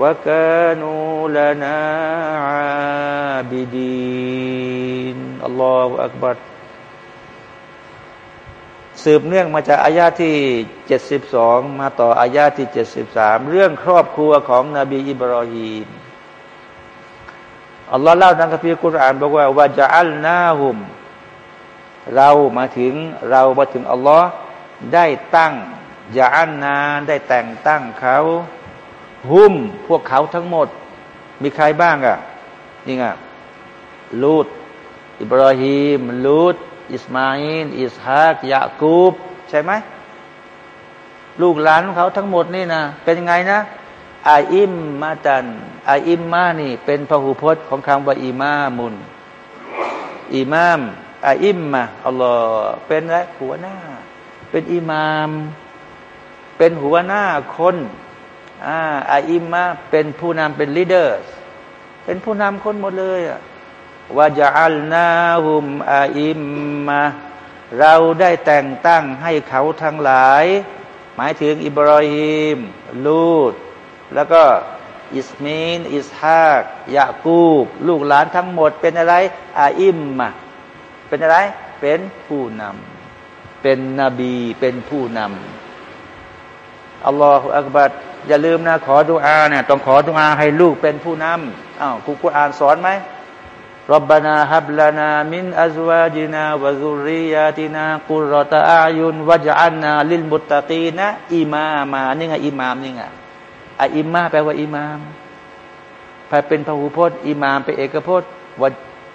وكانوا لنا عابدين الله أكبر สืบเนื่องมาจากอายาที่เจ็ดสิบสองมาต่ออายาที่เจ็ดสิบสามเรื่องครอบครัวของนบีอิบรอฮีมอัลลอฮ์เล่าในคัมภีร์กุรอานบอกว่าวาจะอัลนาหุม เรามาถึงเรามาถึงอัลลอฮ์ได้ตั้งยาอันนาได้แต่งตั้งเขา หุ้มพวกเขาทั้งหมด มีใครบ้างอะ่ะนี่ไงลูดอิบราฮิมลูดอิสมาอินอิสฮากยากูบ ใช่ไหมลูกหลานของเขาทั้งหมดนี่นะเป็นยังไงนะอาอิมมาตันอาอิมมานี่ เป็นพหูพจน์ของคำว่าإمامอิมามأئمةอัลลอฮ์เป็นอะหัวหน้า เป็นอิมาม เป็นหัวหน้าคน อาأئمةเป็นผู้นำเป็น leaderเป็นผู้นำคนหมดเลยว่าจะอัลนาหุมอาอิมมาเราได้แต่งตั้งให้เขาทั้งหลาย หมายถึงอิบรอฮิมลูดแล้วก็อิสมีนอิสฮากยากูบ ลูกหลานทั้งหมดเป็นอะไรอาอิมมาเป็นอะไร เป็นผู้นำเป็นนบีเป็นผู้นำอัลลอฮฺอักบัด อย่าลืมนะ ขอดุอาเนี่ยต้องขอดุอาให้ลูกเป็นผู้นำอ้าวคุกุอ่านสอนไหมรับบานาฮับลานามินอัจวาจินาวะซุริยาตินากุรตาอายุนวะจันนาลิลมุตตะกีนะอิมามานี่ไงอิมามนี่ไงอะอิมาแปลว่าอิมามแปลเป็นพหูพจน์อิมามเป็นเอกพจน์วะ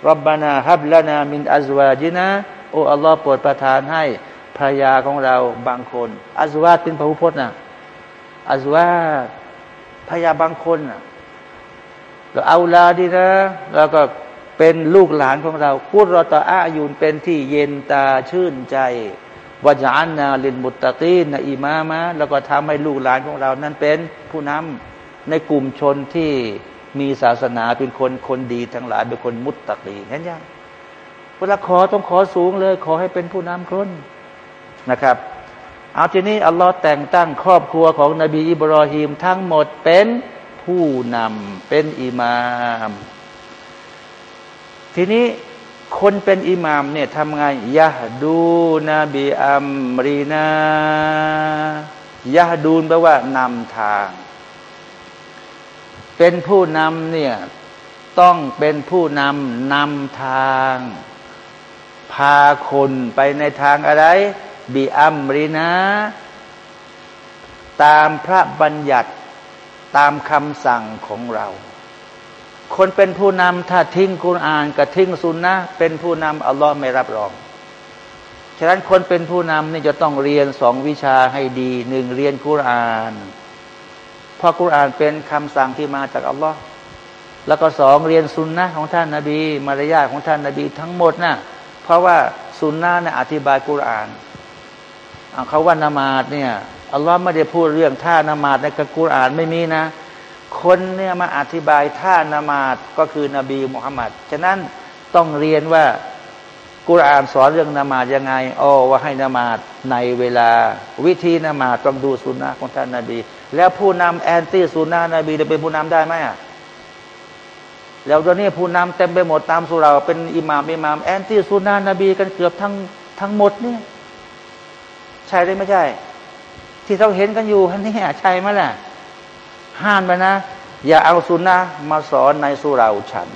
รับบานาฮับลานามินอัจวาจินาโอ้อัลลอฮ์โปรดประทานให้ภรรยาของเราบางคนอัจวาเป็นพหูพจน์นะ อัซวาพยาบางคนก็เอาลาดีนะ แล้วก็เป็นลูกหลานของเราพูดรอตาอายุนเป็นที่เย็นตาชื่นใจวาจานนาลินมุตตะกีนอิมามะแล้วก็ทำให้ลูกหลานของเรา นั้นเป็นผู้นำในกลุ่มชนที่มีศาสนาเป็นคนคนดีทั้งหลายเป็นคนมุตตะกีเห็นยังเวลาขอต้องขอสูงเลย ขอให้เป็นผู้นำคนนะครับ เอาทีนี้อัลลอฮ์แต่งตั้งครอบครัวของนบีอิบรอฮิมทั้งหมดเป็นผู้นำเป็นอิหมาม ทีนี้คนเป็นอิหมามเนี่ยทำไงยะดูนบีอัมรีนายะดูนแปลว่านำทาง เป็นผู้นำเนี่ยต้องเป็นผู้นำนำทาง พาคนไปในทางอะไร บีอัมรีนาตามพระบัญญัติตามคำสั่งของเรา คนเป็นผู้นำถ้าทิ้งกุรอานกับทิ้งสุนนะเป็นผู้นำอัลลอฮ์ไม่รับรอง ฉะนั้นคนเป็นผู้นำนี่จะต้องเรียนสองวิชาให้ดีหนึ่งเรียนกุรอานเพราะกุรอานเป็นคำสั่งที่มาจากอัลลอฮ์แล้วก็สองเรียนสุนนะของท่านนาบี มารยาทของท่านนาบีทั้งหมดนะ่ะเพราะว่าสุนนะนะอธิบายกุรอาน เขาว่านามาดเนี่ยอัลลอฮ์ไม่ได้พูดเรื่องท่านามาดในกุรอานไม่มีนะ คนเนี่ยมาอธิบายท่านามาดก็คือนบีมุฮัมมัดฉะนั้นต้องเรียนว่ากุรอานสอนเรื่องนามาดยังไงอ๋อว่าให้นามาดในเวลา วิธีนามาดต้องดูสุนนะของท่านนาบี แล้วผู้นำแอนตี้สุนนะนบีจะเป็นผู้นำได้ไหมอะแล้วตอนนี้ผู้นำเต็มไปหมดตามสุราเป็นอิหม่ามอิหม่ามแอนตี้สุนนะนบีกันเกือบทั้งทั้งหมดเนี่ย ใช่หรือไม่ใช่ ที่เราเห็นกันอยู่นี่ใช่ไหมล่ะ ห้ามไปนะ อย่าเอาสุนนะมาสอนในสุราฉัน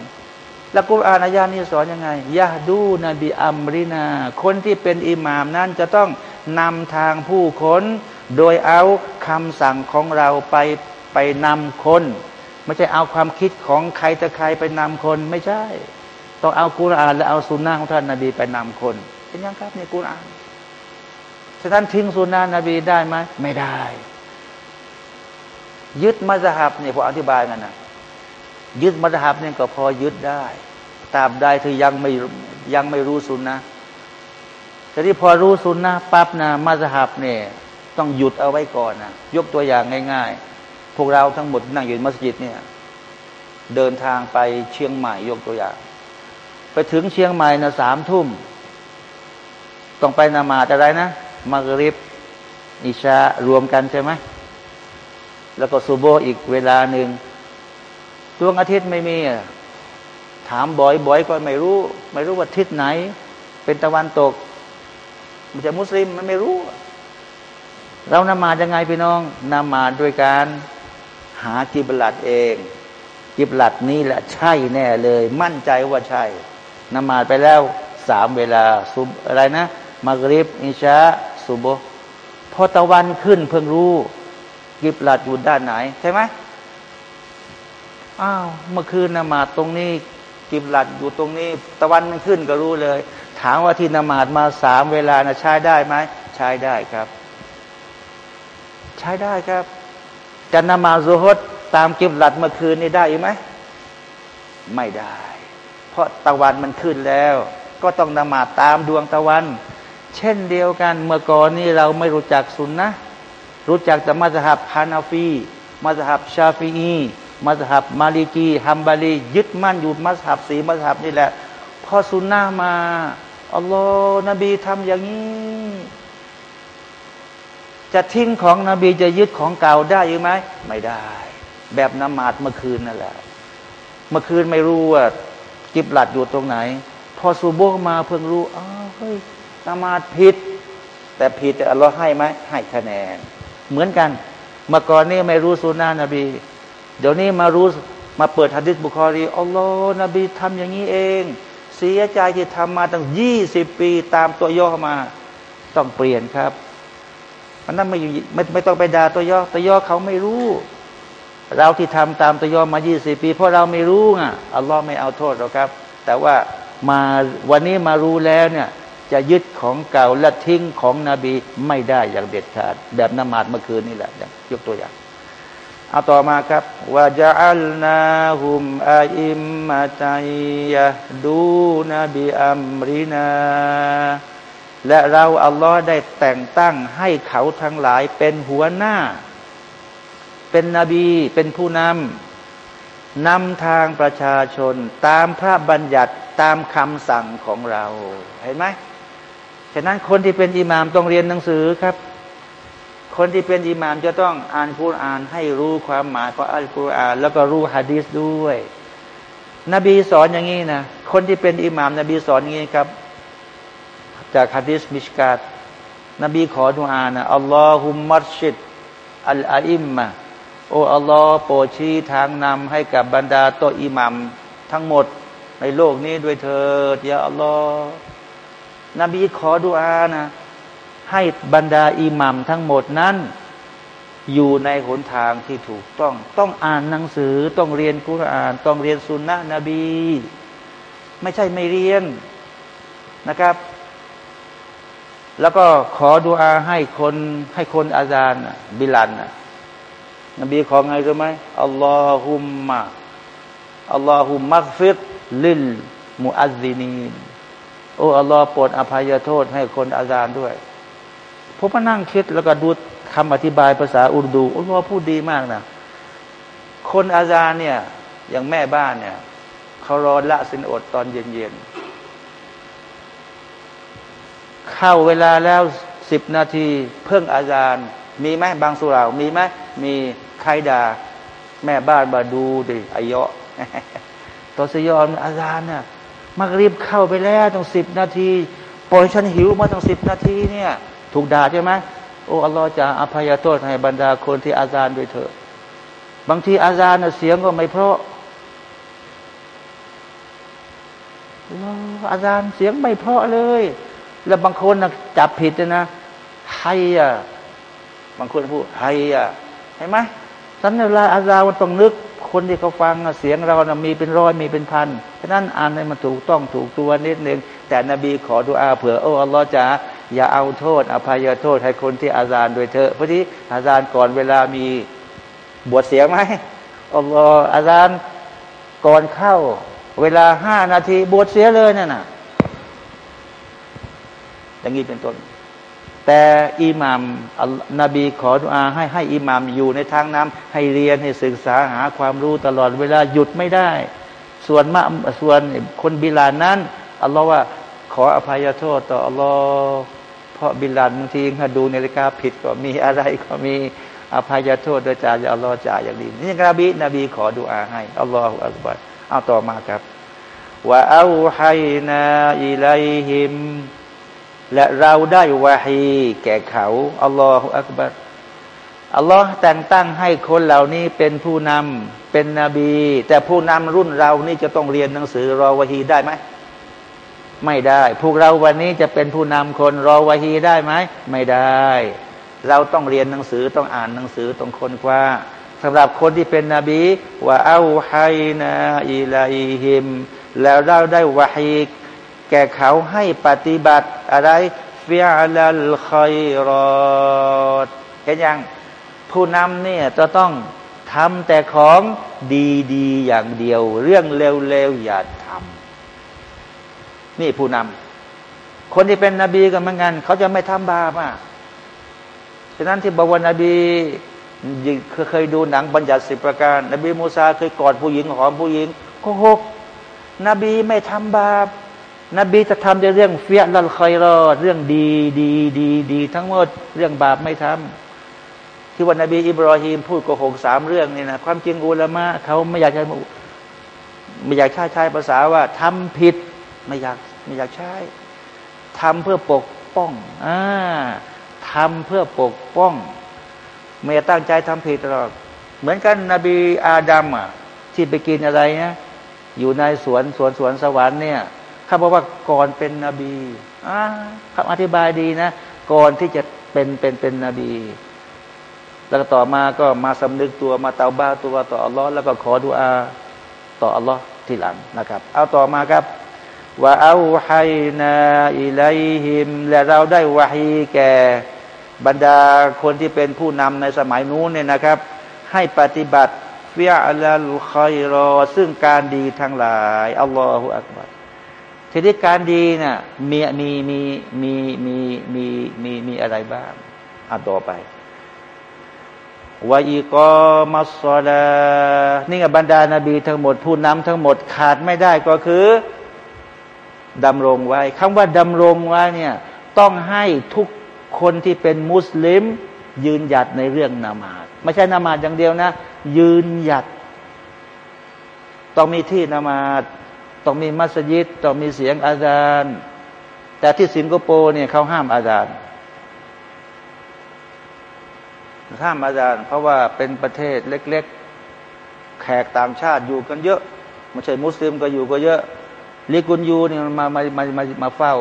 แล้วกุรอานอายานี้สอนยังไงยาดูนบีอัมรินา คนที่เป็นอิหมามนั้นจะต้องนำทางผู้คนโดยเอาคำสั่งของเราไปไปนำคนไม่ใช่เอาความคิดของใครจะใครไปนำคนไม่ใช่ ต้องเอากุรอานและเอาสุนนะของท่านนาบีไปนำคน เป็นยังครับในกุรอาน ฉะนั้นทิ้งสุนนะนบีได้ไหมไม่ได้ ยึดมัสฮับเนี่ยผมอธิบายกันนะยึดมัสฮับเนี่ยก็พอยึดได้ตาบใดที่ยังไม่ยังไม่รู้สุนนะแต่ที่พอรู้สุนนะปั๊บนะมัสฮับเนี่ยต้องหยุดเอาไว้ก่อนนะยกตัวอย่างง่าย ๆ พวกเราทั้งหมดนั่งอยู่มัสยิดเนี่ยเดินทางไปเชียงใหม่ยกตัวอย่าง ไปถึงเชียงใหม่นะสามทุ่ม ต้องไปนมาอะไรนะ มักริบอิชารวมกันใช่ไหมแล้วก็ซูโบอีกเวลาหนึ่งดวงอาทิตย์ไม่มี ถามบ่อยบ่อยก็ไม่รู้ ไม่รู้ว่าทิศไหน เป็นตะวันตก มันจะมุสลิมมันไม่รู้ เรานมายังไงพี่น้องนมาด้วยการหากิบลัดเอง กิบลัดนี้แหละใช่แน่เลย มั่นใจว่าใช่นมาไปแล้วสามเวลาซุบอะไรนะมักริบอิชา สุโบพอตะวันขึ้นเพิ่งรู้กิบลัดอยู่ด้านไหน ใช่ไหมอ้าวเมื่อคืนนมาตรงนี้กิบลัดอยู่ตรงนี้ ตะวันมันขึ้นก็รู้เลย ถามว่าที่นมาดมาสามเวลานะใช้ได้ไหมใช้ได้ครับ ใช้ได้ครับจะนมาซุฮดตามกิบหลัดเมื่อคืนนี้ได้ไหมไม่ได้ เพราะตะวันมันขึ้นแล้ว ก็ต้องนมาตามดวงตะวัน เช่นเดียวกันเมื่อก่อนนี้เราไม่รู้จักสุนนะรู้จักแต่มัสฮับฮานาฟีมัสฮับชาฟีอีมัสฮับมาลิกีฮัมบาลียึดมั่นอยู่มัสฮับสีมัสฮับนี่แหละพอสุนนะมาอัลลอฮ์นบีทำอย่างนี้ จะทิ้งของนบีจะยึดของเก่าได้ยังไหมไม่ได้ แบบนมาดเมื่อคืนนั่นแหละ เมื่อคืนไม่รู้ว่ากิบหลัดอยู่ตรงไหน พอสูโบมาเพิ่งรู้อ้าวเฮ้ย นมาดผิด แต่ผิดแต่อัลลอฮ์ให้ไหมให้คะแนน เหมือนกัน เมื่อก่อนนี่ไม่รู้สุนานะนบี เดี๋ยวนี้มารู้มาเปิดฮะดิษบุคอรีอัลลอฮ์นบีทำอย่างนี้เอง เสียใจที่ทำมาตั้งยี่สิบปีตามตัวย่อมา ต้องเปลี่ยนครับมันนั่นไม่ไม่ไม่ต้องไปด่าตัวย่อตัวย่อเขาไม่รู้ เราที่ทำตามตัวย่อมายี่สิบปี เพราะเราไม่รู้ไงอัลลอฮ์ไม่เอาโทษหรอกครับ แต่ว่ามาวันนี้มารู้แล้วเนี่ย จะยึดของเก่าและทิ้งของนบีไม่ได้อย่างเด็ดขาด แบบนมาดเมื่อคืนนี่แหละยกตัวอย่างเอาต่อมาครับว่าจะอัลนาหุมอาอิมมาตัยยะดูนบีอัมรินา และเราอัลลอฮ์ได้แต่งตั้งให้เขาทั้งหลายเป็นหัวหน้า เป็นนบีเป็นผู้นำนำทางประชาชนตามพระบัญญัติตามคำสั่งของเรา เห็นไหม ฉะนั้นคนที่เป็นอิหมามต้องเรียนหนังสือครับ คนที่เป็นอิหมามจะต้องอ่านคุรานให้รู้ความหมายของอัลกุรอาน แล้วก็รู้ฮะดีษด้วย นบีสอนอย่างนี้นะคนที่เป็นอิหมาม นบีสอนอย่างนี้ครับ จากฮะดีษมิชกาตนบีขอดุอานะอัลลอฮุมมัชิดอัลอาอิมมะโอ้อัลลอฮ์โปรดชี้ทางนำให้กับบรรดาโตอิหมัมทั้งหมดในโลกนี้ด้วยเถิดยาอัลลอฮ์ นบีขอดุอานะ ให้บรรดาอิหมัมทั้งหมดนั้น อยู่ในหนทางที่ถูกต้อง ต้องอ่านหนังสือ ต้องเรียนกุรอาน ต้องเรียนสุนนะนบี ไม่ใช่ไม่เรียนนะครับ แล้วก็ขอดุอาให้คนให้คนอาจารย์บิลันนบีขอไงรู้ไหมอัลลอฮุมมะอัลลอฮุมมักฟิดลิลมุอัซซินีน โอ้อัลลอฮ์โปรดอภัยโทษให้คนอาจารย์ด้วยผมมานั่งคิดแล้วก็ดูคำอธิบายภาษาอุรดูอัลลอฮ์พูดดีมากนะคนอาจารย์เนี่ย อย่างแม่บ้านเนี่ยเขารอละสินอดตอนเย็นๆเข้าเวลาแล้วสิบนาทีเพิ่งอาจารย์ มีไหมบางสุรามีไหมมีใครด่าแม่บ้านมาดูดิอายะตอสยอนอาจารย์เนี่ย มักรีบเข้าไปแล้วตั้งสิบนาที ปล่อยฉันหิวมาตั้งสิบนาทีเนี่ย ถูกด่าใช่ไหมโอ้อัลลอฮ์จะอภัยโทษให้บรรดาคนที่อาจารย์ด้วยเถอะ บางทีอาจารย์เสียงก็ไม่เพราะอาจารย์เสียงไม่เพราะเลย แล้วบางคนนะจับผิดนะไฮอะบางคนพูดไฮอะเห็นไหมสันเวลาอาซาวันต้องนึก คนที่เขาฟังเสียงเรานะมีเป็นร้อยมีเป็นพันฉะนั้นอ่านให้มันถูกต้องถูกตัวนิดนึงแต่นบีขอดุอาเผื่อโอ้อัลลอฮ์จะอย่าเอาโทษ อภัยโทษให้คนที่อาซานโดยเถอเพราะที่อาซานก่อนเวลามีบวชเสียงไหมอัลลอฮ์อาซานก่อนเข้า เวลาห้านาทีบวชเสียเลยนั่นน่ะอย่างนี้เป็นต้น แต่อิหมามนบีขอดุอาให้ให้อิหมามอยู่ในทางน้ำให้เรียนให้ศึกษาหาความรู้ตลอดเวลาหยุดไม่ได้ ส่วนมาส่วนคนบิลานนั้นอัลลอฮ์ว่าขออภัยโทษต่ออัลลอฮ์เพราะบิลานบางทีถ้าดูนาฬิกาผิดก็มีอะไรก็มีอภัยโทษโดยจ่ายอัลลอฮ์จ่ายอย่างนี้นี่นบีนบีขอดุอาให้อัลลอฮฺอัลลอฮฺเอาต่อมาครับว่าเอาให้นาอิไลฮิม และเราได้วาฮีแก่เขาอัลลอฮฺอักบัรอัลลอฮ์แต่งตั้งให้คนเหล่านี้เป็นผู้นำเป็นนบี แต่ผู้นำรุ่นเรานี่จะต้องเรียนหนังสือรอวาฮีได้ไหมไม่ได้ พวกเราวันนี้จะเป็นผู้นำคนรอวาฮีได้ไหมไม่ได้ เราต้องเรียนหนังสือต้องอ่านหนังสือต้องค้นคว้าสำหรับคนที่เป็นนบีว่าเอาไฮนาอิลาฮิม แล้วเราได้วาฮี แก่เขาให้ปฏิบัติอะไรฟิอาลัลคอยรอดเห็นยังผู้นำเนี่ยจะต้องทำแต่ของดีๆอย่างเดียว เรื่องเร็วๆอย่าทำนี่ผู้นำคนที่เป็นนบีกันเหมือนกันเขาจะไม่ทำบาปอะฉะนั้นที่บอกว่านบีเคยดูหนังบัญญัติสิบประการ นบีมูซาเคยกอดผู้หญิงหอมผู้หญิงโกหกนบีไม่ทำบาป นบีจะทำในเรื่องเฟียลัลคอยรอเรื่องดีดีดีดีทั้งหมดเรื่องบาปไม่ทำที่วันนบีอิบรอฮีมพูดโกหกสามเรื่องนี่นะความจริงอุลามะเขาไม่อยากใช้ไม่อยากใช้ใช้ภาษาว่าทำผิดไม่อยากไม่อยากใช้ทำเพื่อปกป้องอ่าทำเพื่อปกป้อง ไม่ตั้งใจทำผิดหรอกเหมือนกันนบีอาดัมอะที่ไปกินอะไรนะอยู่ในสวนสวนสวนสวรรค์เนี่ย เขาบอกว่าก่อนเป็นนบีอคำอธิบายดีนะ ก่อนที่จะเป็นเป็นเป็นนบี แล้วต่อมาก็มาสำนึกตัวมาเตาบ้าตัวต่ออัลลอฮ์แล้วก็ขอดุอาต่ออัลลอฮ์ทีหลังนะครับ เอาต่อมาครับว่าเอาไฮนาอิไลฮิม และเราได้วาฮีแก่บรรดาคนที่เป็นผู้นำในสมัยนู้นเนี่ยนะครับ ให้ปฏิบัติเฟิอาลัลคอยรอซึ่งการดีทั้งหลายอัลลอฮฺอักบัร ทีนี้การดีนะ่ะมีมีมีมีมีมีมีมีอะไรบ้างอะต่อไปวาอีกอมัสซลานี่บรรดานาบีทั้งหมดผู้นำทั้งหมดขาดไม่ได้ก็คือดำรงไว้คำว่าดำรงไว้เนี่ยต้องให้ทุกคนที่เป็นมุสลิม ยืนหยัดในเรื่องนามาดไม่ใช่นามาดอย่างเดียวนะ ยืนหยัด ต้องมีที่นามาด ต้องมีมัสยิดต้องมีเสียงอาจารย์แต่ที่สิงคโปร์เนี่ยเขาห้ามอาจารย์ห้ามอาจารย์ เพราะว่าเป็นประเทศเล็ก ๆ แขกต่างชาติอยู่กันเยอะไม่ใช่มุสลิมก็อยู่ก็เยอะลิกุนยูเนี่ยมามามามามาเฝ้า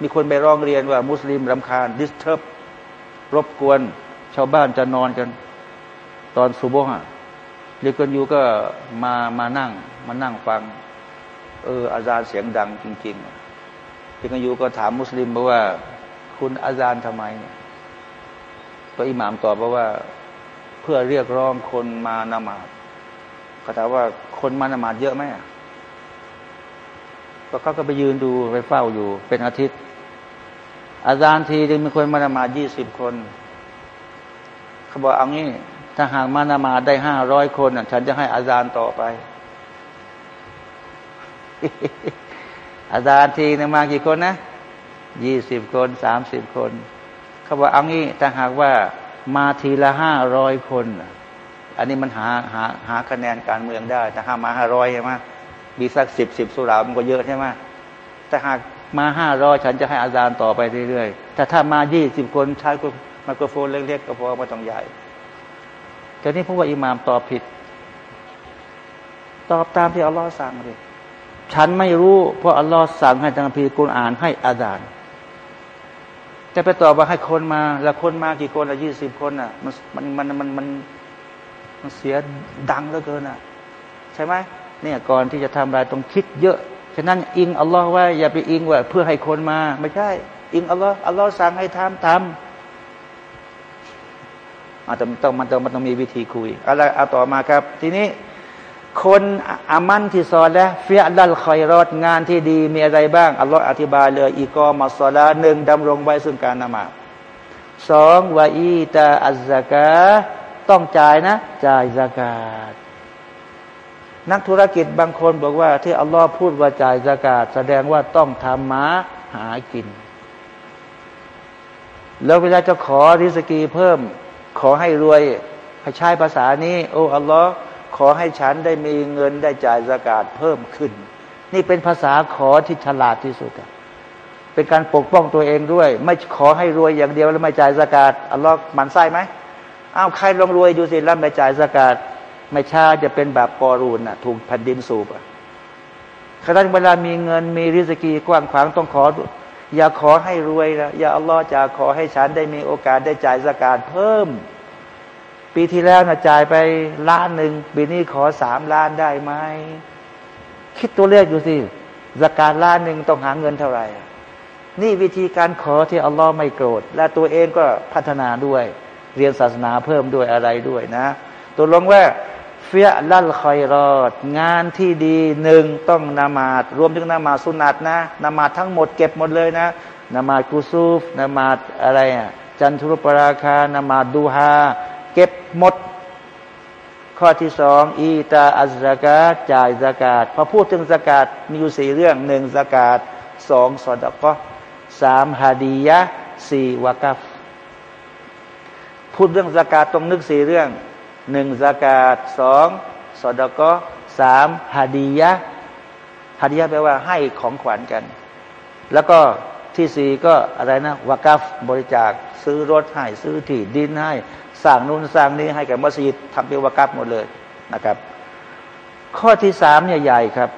มีคนไปร้องเรียนว่า มุสลิมรำคาญดิสเทิร์บรบกวน ชาวบ้านจะนอนกัน ตอนสุโบฮะลิกุนยูก็มามานั่ง มานั่งฟัง เอออาจารย์เสียงดังจริงๆลิกุนยูก็ถามมุสลิมบอกว่า คุณอาจารย์ทำไมเนี่ยก็อิหมามตอบว่า เพื่อเรียกร้องคนมานมาดเขาถามว่าคนมานมาดเยอะไหมก็เขาก็ไปยืนดูไปเฝ้าอยู่ เป็นอาทิตย์ อาจารย์ทีจึงมีคนมานมาดยี่สิบคนเขาบอกเอางี้ถ้าหากมานมาดได้ห้าร้อยคนฉันจะให้อาจารย์ต่อไป อาจารย์ทีนมากี่คนนะยี่สิบคนสามสิบคน เขาบอกเอางี้ถ้าหากว่ามาทีละห้าร้อยคน อันนี้มันหาหาหาคะแนนการเมืองได้แต่หามาห้าร้อยใช่ไหมมีสักสิบสิบสุรามันก็เยอะใช่ไหมแต่หากมาห้าร้อยฉันจะให้อาจารย์ต่อไปเรื่อยๆ แต่ถ้ามายี่สิบคนใช้ไมโครโฟนเล็กๆก็พอไม่ต้องใหญ่แต่นี่พวกว่าอิหมามตอบผิด ตอบตามที่อัลลอฮ์สั่งเลย ฉันไม่รู้ เพราะอัลลอฮ์สั่งให้ทางพีกุลอ่านให้อาจารย์จะไปตอบว่าให้คนมา แล้วคนมากี่คนละยี่สิบคนอะมันมันมันมันมันมันเสียดังเหลือเกินอะ ใช่ไหมเนี่ยก่อนที่จะทำอะไรต้องคิดเยอะ ฉะนั้นอิงอัลลอฮ์ว่าอย่าไปอิงว่าเพื่อให้คนมา ไม่ใช่ อิงอัลลอฮ์อัลลอฮ์สั่งให้ทำทำอาจจะต้องมันต้องมันต้องมีวิธีคุยอะไรเอาต่อมาครับ ทีนี้ คนอามันที่สอนแล้วเฟียดัลคอยรอดงานที่ดีมีอะไรบ้าง อัลลอฮ์อธิบายเลย อีกอมาสลาหนึ่งดำรงไว้ซึ่งการนมาสองวาอีตาอัซกาต้องจ่ายนะ จ่ายสกาดนักธุรกิจบางคนบอกว่า ที่อัลลอฮ์พูดว่าจ่ายสกาดแสดงว่าต้องทำมาหากิน แล้วเวลาจะขอริสกีเพิ่ม ขอให้รวยให้ใช้ภาษานี้ โอ้อัลลอฮ์ ขอให้ฉันได้มีเงินได้จ่ายสกาดเพิ่มขึ้น นี่เป็นภาษาขอที่ฉลาดที่สุดเป็นการปกป้องตัวเองด้วย ไม่ขอให้รวยอย่างเดียวแล้วไม่จ่ายสกาดอัลลอฮ์มันไส้ไหมอ้าวใครลองรวยดูสิแล้วไม่จ่ายสกาดไม่ช้าจะเป็นแบบปอรูนนะถูกแผ่นดินสูบอะขณะเวลามีเงินมีริสกีกว้างขวางต้องขอ อย่าขอให้รวยนะอย่าอัลลอฮ์จะขอให้ฉันได้มีโอกาสได้จ่ายสกาดเพิ่ม ปีที่แล้วนะจ่ายไปล้านหนึ่งปีนี้ขอสามล้านได้ไหมคิดตัวเลขดูสิสการล้านหนึ่งต้องหาเงินเท่าไหร่ นี่วิธีการขอที่อัลลอฮ์ไม่โกรธ และตัวเองก็พัฒนาด้วย เรียนศาสนาเพิ่มด้วยอะไรด้วยนะ ตัวลงว่าเฟียลัลคอยรอด งานที่ดีหนึ่งต้องนามาดรวมถึงนามาสุนัตนะนามาดทั้งหมดเก็บหมดเลยนะนามาดกุซูฟนามาดอะไรอะจันทุรปราคานามาดดูฮา เก็บหมด ข้อที่สองอีตาอัซากาจ่ายสกาดพอพูดถึงสกาดมีอยู่สี่เรื่องหนึ่งสกาดสองสอดก็สามฮาดียะสี่วากัฟพูดเรื่องสกาดต้องนึกสี่เรื่องหนึ่งสกาดสองสอดก็สามฮาดียะฮาดียะแปลว่าให้ของขวัญกัน แล้วก็ที่สี่ก็อะไรนะวากัฟบริจาคซื้อรถให้ซื้อที่ดินให้ สร้างนู่นสร้างนี้ให้กับมัสยิดทำเป็นวากับหมดเลยนะครับ ข้อที่สามเนี่ยใหญ่ครับ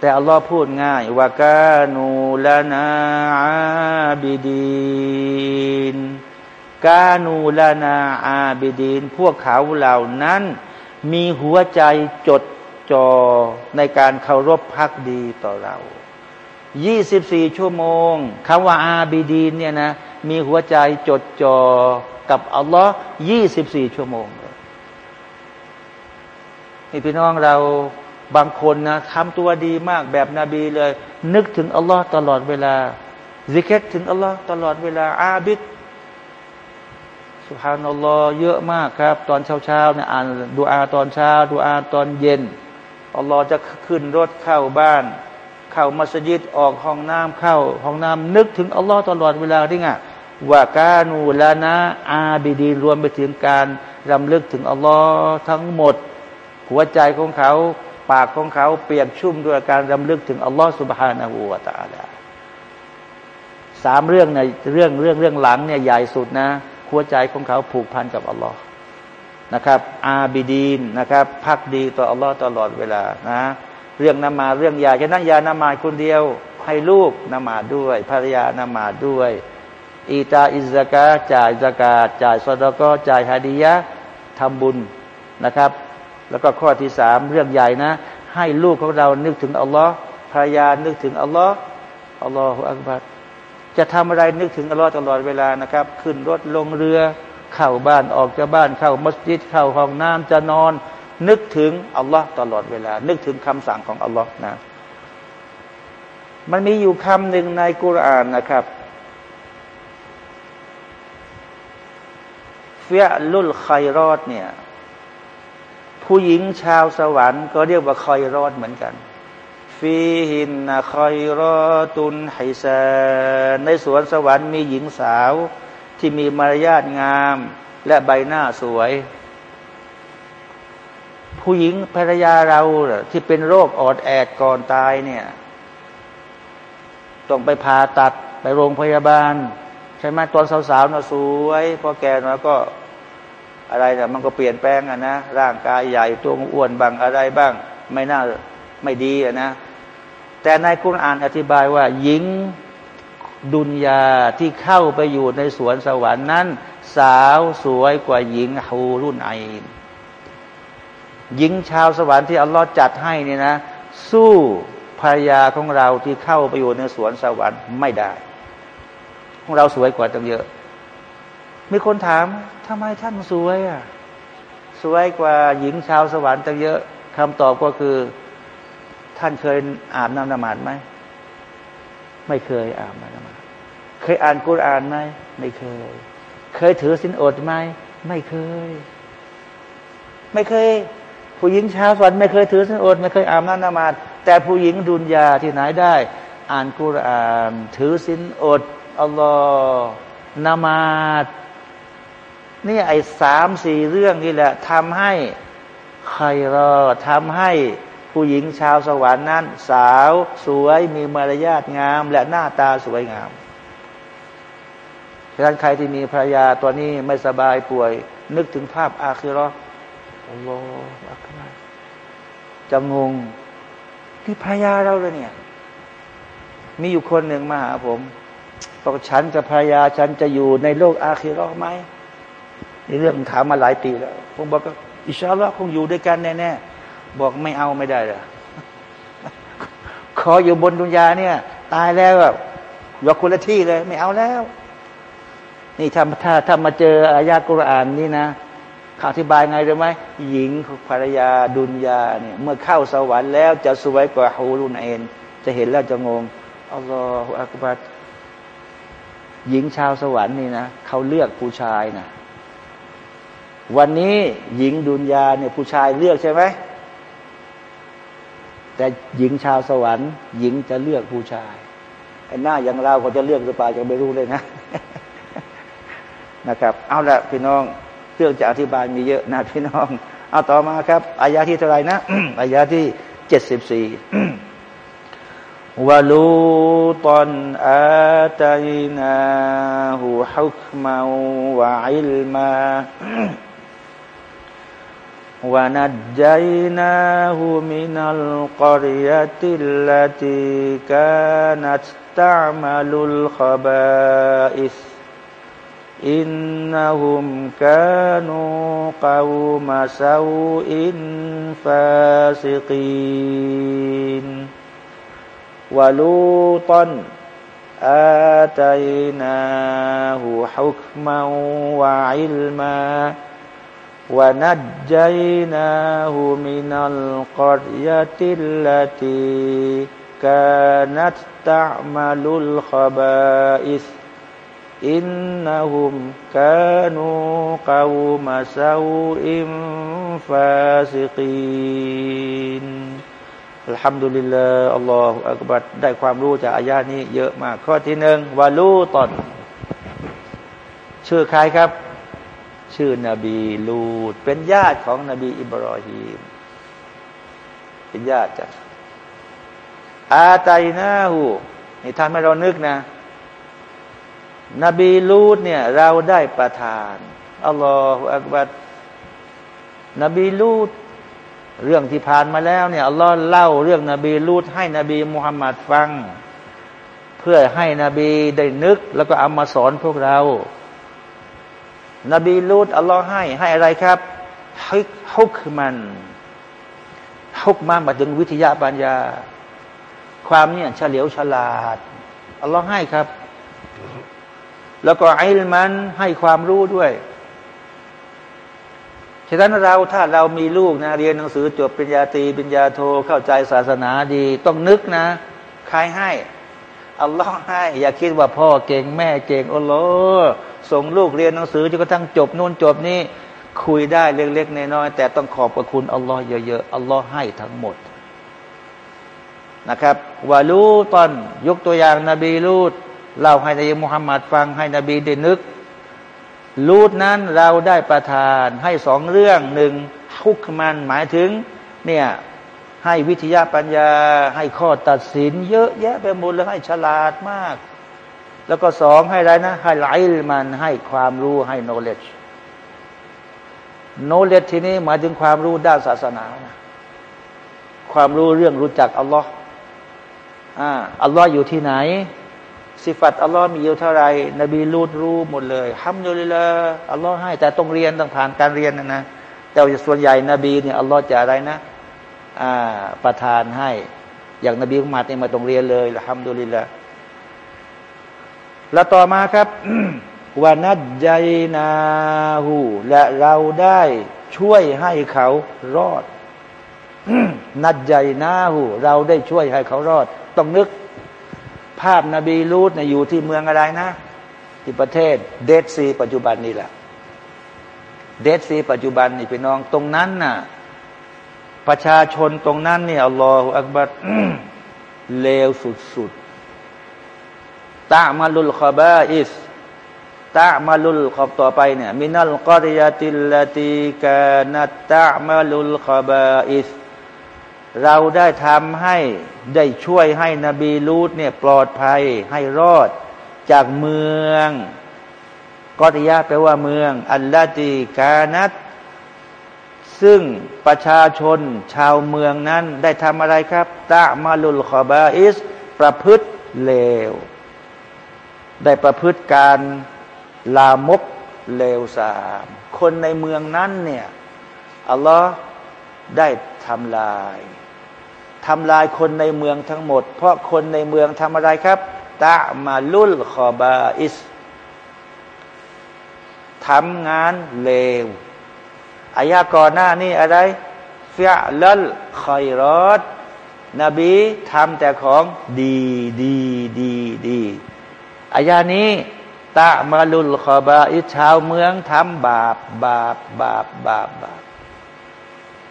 แต่อัลลอฮ์พูดง่ายวากานูลานาอาบิดีนกานูลานาอาบิดีน พวกเขาเหล่านั้นมีหัวใจจดจ่อในการเคารพพักดีต่อเรา 24 ชั่วโมงคำว่าอาบิดีนเนี่ยนะ มีหัวใจจดจ่อกับอัลลอฮ์ยี่สิบสี่ชั่วโมงนี่พี่น้องเราบางคนนะทำตัวดีมากแบบนบีเลย นึกถึงอัลลอฮ์ตลอดเวลาซิกเกตถึงอัลลอฮ์ตลอดเวลา อาบิดสุฮานัลลอฮ์เยอะมากครับ ตอนเช้าๆเนี่ยอ่านดูอาตอนเช้าดูอาตอนเย็นอัลลอฮ์จะขึ้นรถเข้าบ้าน เข้ามัสยิดออกห้องน้ำเข้าห้องน้ำนึกถึงอัลลอฮ์ตลอดเวลาที่ไง ว่ากานูลานะอาบิดีรวมไปถึงการรำลึกถึงอัลลอฮ์ทั้งหมด หัวใจของเขา ปากของเขาเปียกชุ่มด้วยการรำลึกถึงอัลลอฮ์สุบฮานาหูวาตาลาสามเรื่องในเรื่องเรื่องเรื่องหลังเนี่ยใหญ่สุดนะ หัวใจของเขาผูกพันกับอัลลอฮ์นะครับ อาบิดีนนะครับพักดีต่ออัลลอฮ์ตลอดเวลานะ เรื่องนมาเรื่องยาแค่นั้นยานมาคนเดียวให้ลูกนมาด้วยภรรยานมาด้วย อีตาอิสกาจ่ายสกาจ่ายสดก็จ่ายฮาดียะทำบุญนะครับ แล้วก็ข้อที่สามเรื่องใหญ่นะ ให้ลูกของเรานึกถึงอัลลอฮ์ภรรยานึกถึงอัลลอฮ์อัลลอฮฺอักบัรจะทำอะไรนึกถึงอัลลอฮ์ตลอดเวลานะครับ ขึ้นรถลงเรือ เข้าบ้านออกจากบ้านเข้ามัสยิดเข้าห้องน้ำจะนอน นึกถึงอัลลอฮ์ตลอดเวลา นึกถึงคำสั่งของอัลลอฮ์นะ มันมีอยู่คำหนึ่งในกุรานนะครับ ฟิยลุลคอยรอดเนี่ย ผู้หญิงชาวสวรรค์ก็เรียกว่าคอยรอดเหมือนกัน ฟีหินนะคอยรอตุนไฮซาในสวนสวรรค์มีหญิงสาวที่มีมารยาทงาม และใบหน้าสวย ผู้หญิงภรรยาเราที่เป็นโรคออดแอดก่อนตายเนี่ยต้องไปผ่าตัดไปโรงพยาบาล ใช่ไหมตอนสาวๆน่ะสวย พอแก่หน่อยก็ อะไรนี่มันก็เปลี่ยนแปลงอะนะร่างกายใหญ่ตัวอ้วนบางอะไรบ้าง ไม่น่าไม่ดีอะนะ แต่ในคุรานอธิบายว่า หญิงดุนยาที่เข้าไปอยู่ในสวนสวรรค์นั้น สาวสวยกว่าหญิงฮูรุ่นไอหญิงชาวสวรรค์ที่อัลลอฮ์จัดให้นี่นะ สู้ภรรยาของเราที่เข้าไปอยู่ในสวนสวรรค์ไม่ได้ ของเราสวยกว่าตั้งเยอะ มีคนถามทำไมท่านสวยอะ สวยกว่าหญิงชาวสวรรค์ตั้งเยอะคำตอบก็คือ ท่านเคยอาบน้ำนมาดไหมไม่เคยอาบน้ำนมาดเคยอ่านกุรอานไหมไม่เคย เคยถือสินอดไหมไม่เคย ไม่เคย ผู้หญิงชาวสวรรค์ไม่เคยถือสินอด ไม่เคยอาบน้ำนมาดแต่ผู้หญิงดุนยาที่ไหนได้ อ่านกุรอาน ถือสินอดอัลลอฮ์นมาด นี่ไอ้สามสี่เรื่องนี่แหละทำให้ใครรอทำให้ผู้หญิงชาวสวรรค์นั้น สาวสวยมีมารยาทงาม และหน้าตาสวยงามฉะนั้นใครที่มีภรรยาตัวนี้ไม่สบายป่วย นึกถึงภาพอาคิรออัลลอฮฺอักบารจะงงที่ภรรยาเราเลยเนี่ย มีอยู่คนหนึ่งมาหาผมบอกฉันกับภรรยาฉันจะอยู่ในโลกอาคิรอไหม นี่เรื่องถามมาหลายปีแล้วผมบอกว่าอิชาลอคงอยู่ด้วยกันแน่ๆบอกไม่เอาไม่ได้เลยขออยู่บนดุนยาเนี่ย ตายแล้วแบบยกคนละที่เลย ไม่เอาแล้ว นี่ถ้าถ้าถ้ามาเจออายากุรอานนี่นะขาอธิบายไงรู้ไหมหญิงภรรยาดุนยาเนี่ย เมื่อเข้าสวรรค์แล้วจะสวยกว่าฮูรุนเอนจะเห็นแล้วจะงงอัลลอฮฺอักบัดหญิงชาวสวรรค์นี่นะเขาเลือกผู้ชายนะ วันนี้หญิงดุนยาเนี่ยผู้ชายเลือกใช่ไหมแต่หญิงชาวสวรรค์ หญิงจะเลือกผู้ชายไอ้หน้าอย่างเราก็จะเลือกหรือเปล่าจะไม่รู้เลยนะนะครับ เอาละพี่น้องเรื่องจะอธิบายมีเยอะนะพี่น้อง เอาต่อมาครับอายาที่เท่าไรนะอายาที่เจ็ดสิบสี่วลูตันอาตัยนาหูฮุกมาวะอิลมา ونجيناه من القرية التي كانت تعمل الخبائث. إنهم كانوا قوم سوء فاسقين. ولوطا آتيناه حكما وعلما วนัดใจนาหูมินัลกอดยาติลตีกานัตตะมาลุลขบาอิสอินนาหุมกานูกาวมาซาอิมฟาสิกินอัลฮัมดุลิลลาอัลลอฮฺอักบัดได้ความรู้จากอายานี้เยอะมาก ข้อที่หนึ่งวาลูตอน ชื่อใครครับ ชื่อนบีลูดเป็นญาติของนบีอิบรอฮีมเป็นญาติจ้ะอาตัยนาหูนี่ท่านให้เรานึกนะ นบีลูดเนี่ย เราได้ประทานอัลลอฮฺอักบัดนบีลูดเรื่องที่ผ่านมาแล้วเนี่ยอัลลอฮ์เล่าเรื่องนบีลูดให้นบีมุฮัมมัดฟัง เพื่อให้นบีได้นึก แล้วก็เอามาสอนพวกเรา นบีลูดอัลลอฮ์ให้ให้อะไรครับฮิกฮุกมันฮุกมามาถึงวิทยาปัญญา ความเนี่ยเฉลียวฉลาดอัลลอฮ์ให้ครับ แล้วก็ไอลมันให้ความรู้ด้วยฉะนั้นเราถ้าเรามีลูกนะเรียนหนังสือจบปริญญาตรีปริญญาโทเข้าใจศาสนาดี ต้องนึกนะใครให้อัลลอฮ์ให้ อย่าคิดว่าพ่อเก่งแม่เก่งอัลลอฮ์ ส่งลูกเรียนหนังสือจนกระทั่งจบนู่นจบนี่คุยได้เล็กๆน้อยๆแต่ต้องขอบพระคุณอัลลอฮ์เยอะๆอัลลอฮ์ให้ทั้งหมดนะครับวาลูตอนยกตัวอย่างนบีลูดเล่าให้นายมุฮัมมัดฟังให้นบีได้นึก ลูดนั้นเราได้ประทานให้สองเรื่องหนึ่งฮุกมันหมายถึงเนี่ยให้วิทยาปัญญาให้ข้อตัดสิน เยอะแยะไปหมดเลยให้ฉลาดมาก แล้วก็สองให้อะไรนะ ให้ไลมันให้ความรู้ให้ knowledge knowledge ที่นี้หมายถึงความรู้ด้านศาสนานะความรู้เรื่องรู้จักอัลลอฮ์อ่าอัลลอฮ์อยู่ที่ไหน สิฟัตอัลลอฮ์มีอยู่เท่าไรนบีรูดรู้หมดเลยฮัมดุลิลละอัลลอฮ์ให้ แต่ต้องเรียนต้องผ่านการเรียนนะนะแต่ส่วนใหญ่นบีเนี่ยอัลลอฮ์จะอะไรนะอ่าประทานให้ อย่างนบีมุฮัมมัดเนี่ยมาต้องเรียนเลยฮัมดุลิลละ แล้วต่อมาครับวานัดใจนาหูและเราได้ช่วยให้เขารอด นัดใจนาหูเราได้ช่วยให้เขารอด ต้องนึก ภาพนบีลูดเนี่ยอยู่ที่เมืองอะไรนะ ที่ประเทศเดซีปัจจุบันนี่แหละเดซีปัจจุบันนี่พี่น้องตรงนั้นน่ะ ประชาชนตรงนั้นเนี่ยอัลลอฮฺอักบัดเลวสุด ตามาลุลคาบาอิสตามาลุลขอบต่อไปเนี่ยมินัลกอริยติลลตีกานัตตามาลุลคาบาอิสเราได้ทำให้ได้ช่วยให้นบีลูดเนี่ยปลอดภัยให้รอดจากเมืองกอติยะแปลว่าเมือง อัลลาติกานัตซึ่งประชาชนชาวเมืองนั้นได้ทำอะไรครับตะมาลุลคอบาอิสประพฤติเลว ได้ประพฤติการลามกเลวสามคนในเมืองนั้นเนี่ยอัลลอฮ์ได้ทำลายทำลายคนในเมืองทั้งหมด เพราะคนในเมืองทำอะไรครับตะมาลุลคอบาอิสทำงานเลวอายาก่อนหน้านี่อะไรฟิอลลคอยรอดนบีทำแต่ของดีดีดีดี อายานี้ตะมาลุลคอบาอิชาวเมืองทำบาป บาป บาป บาป บาป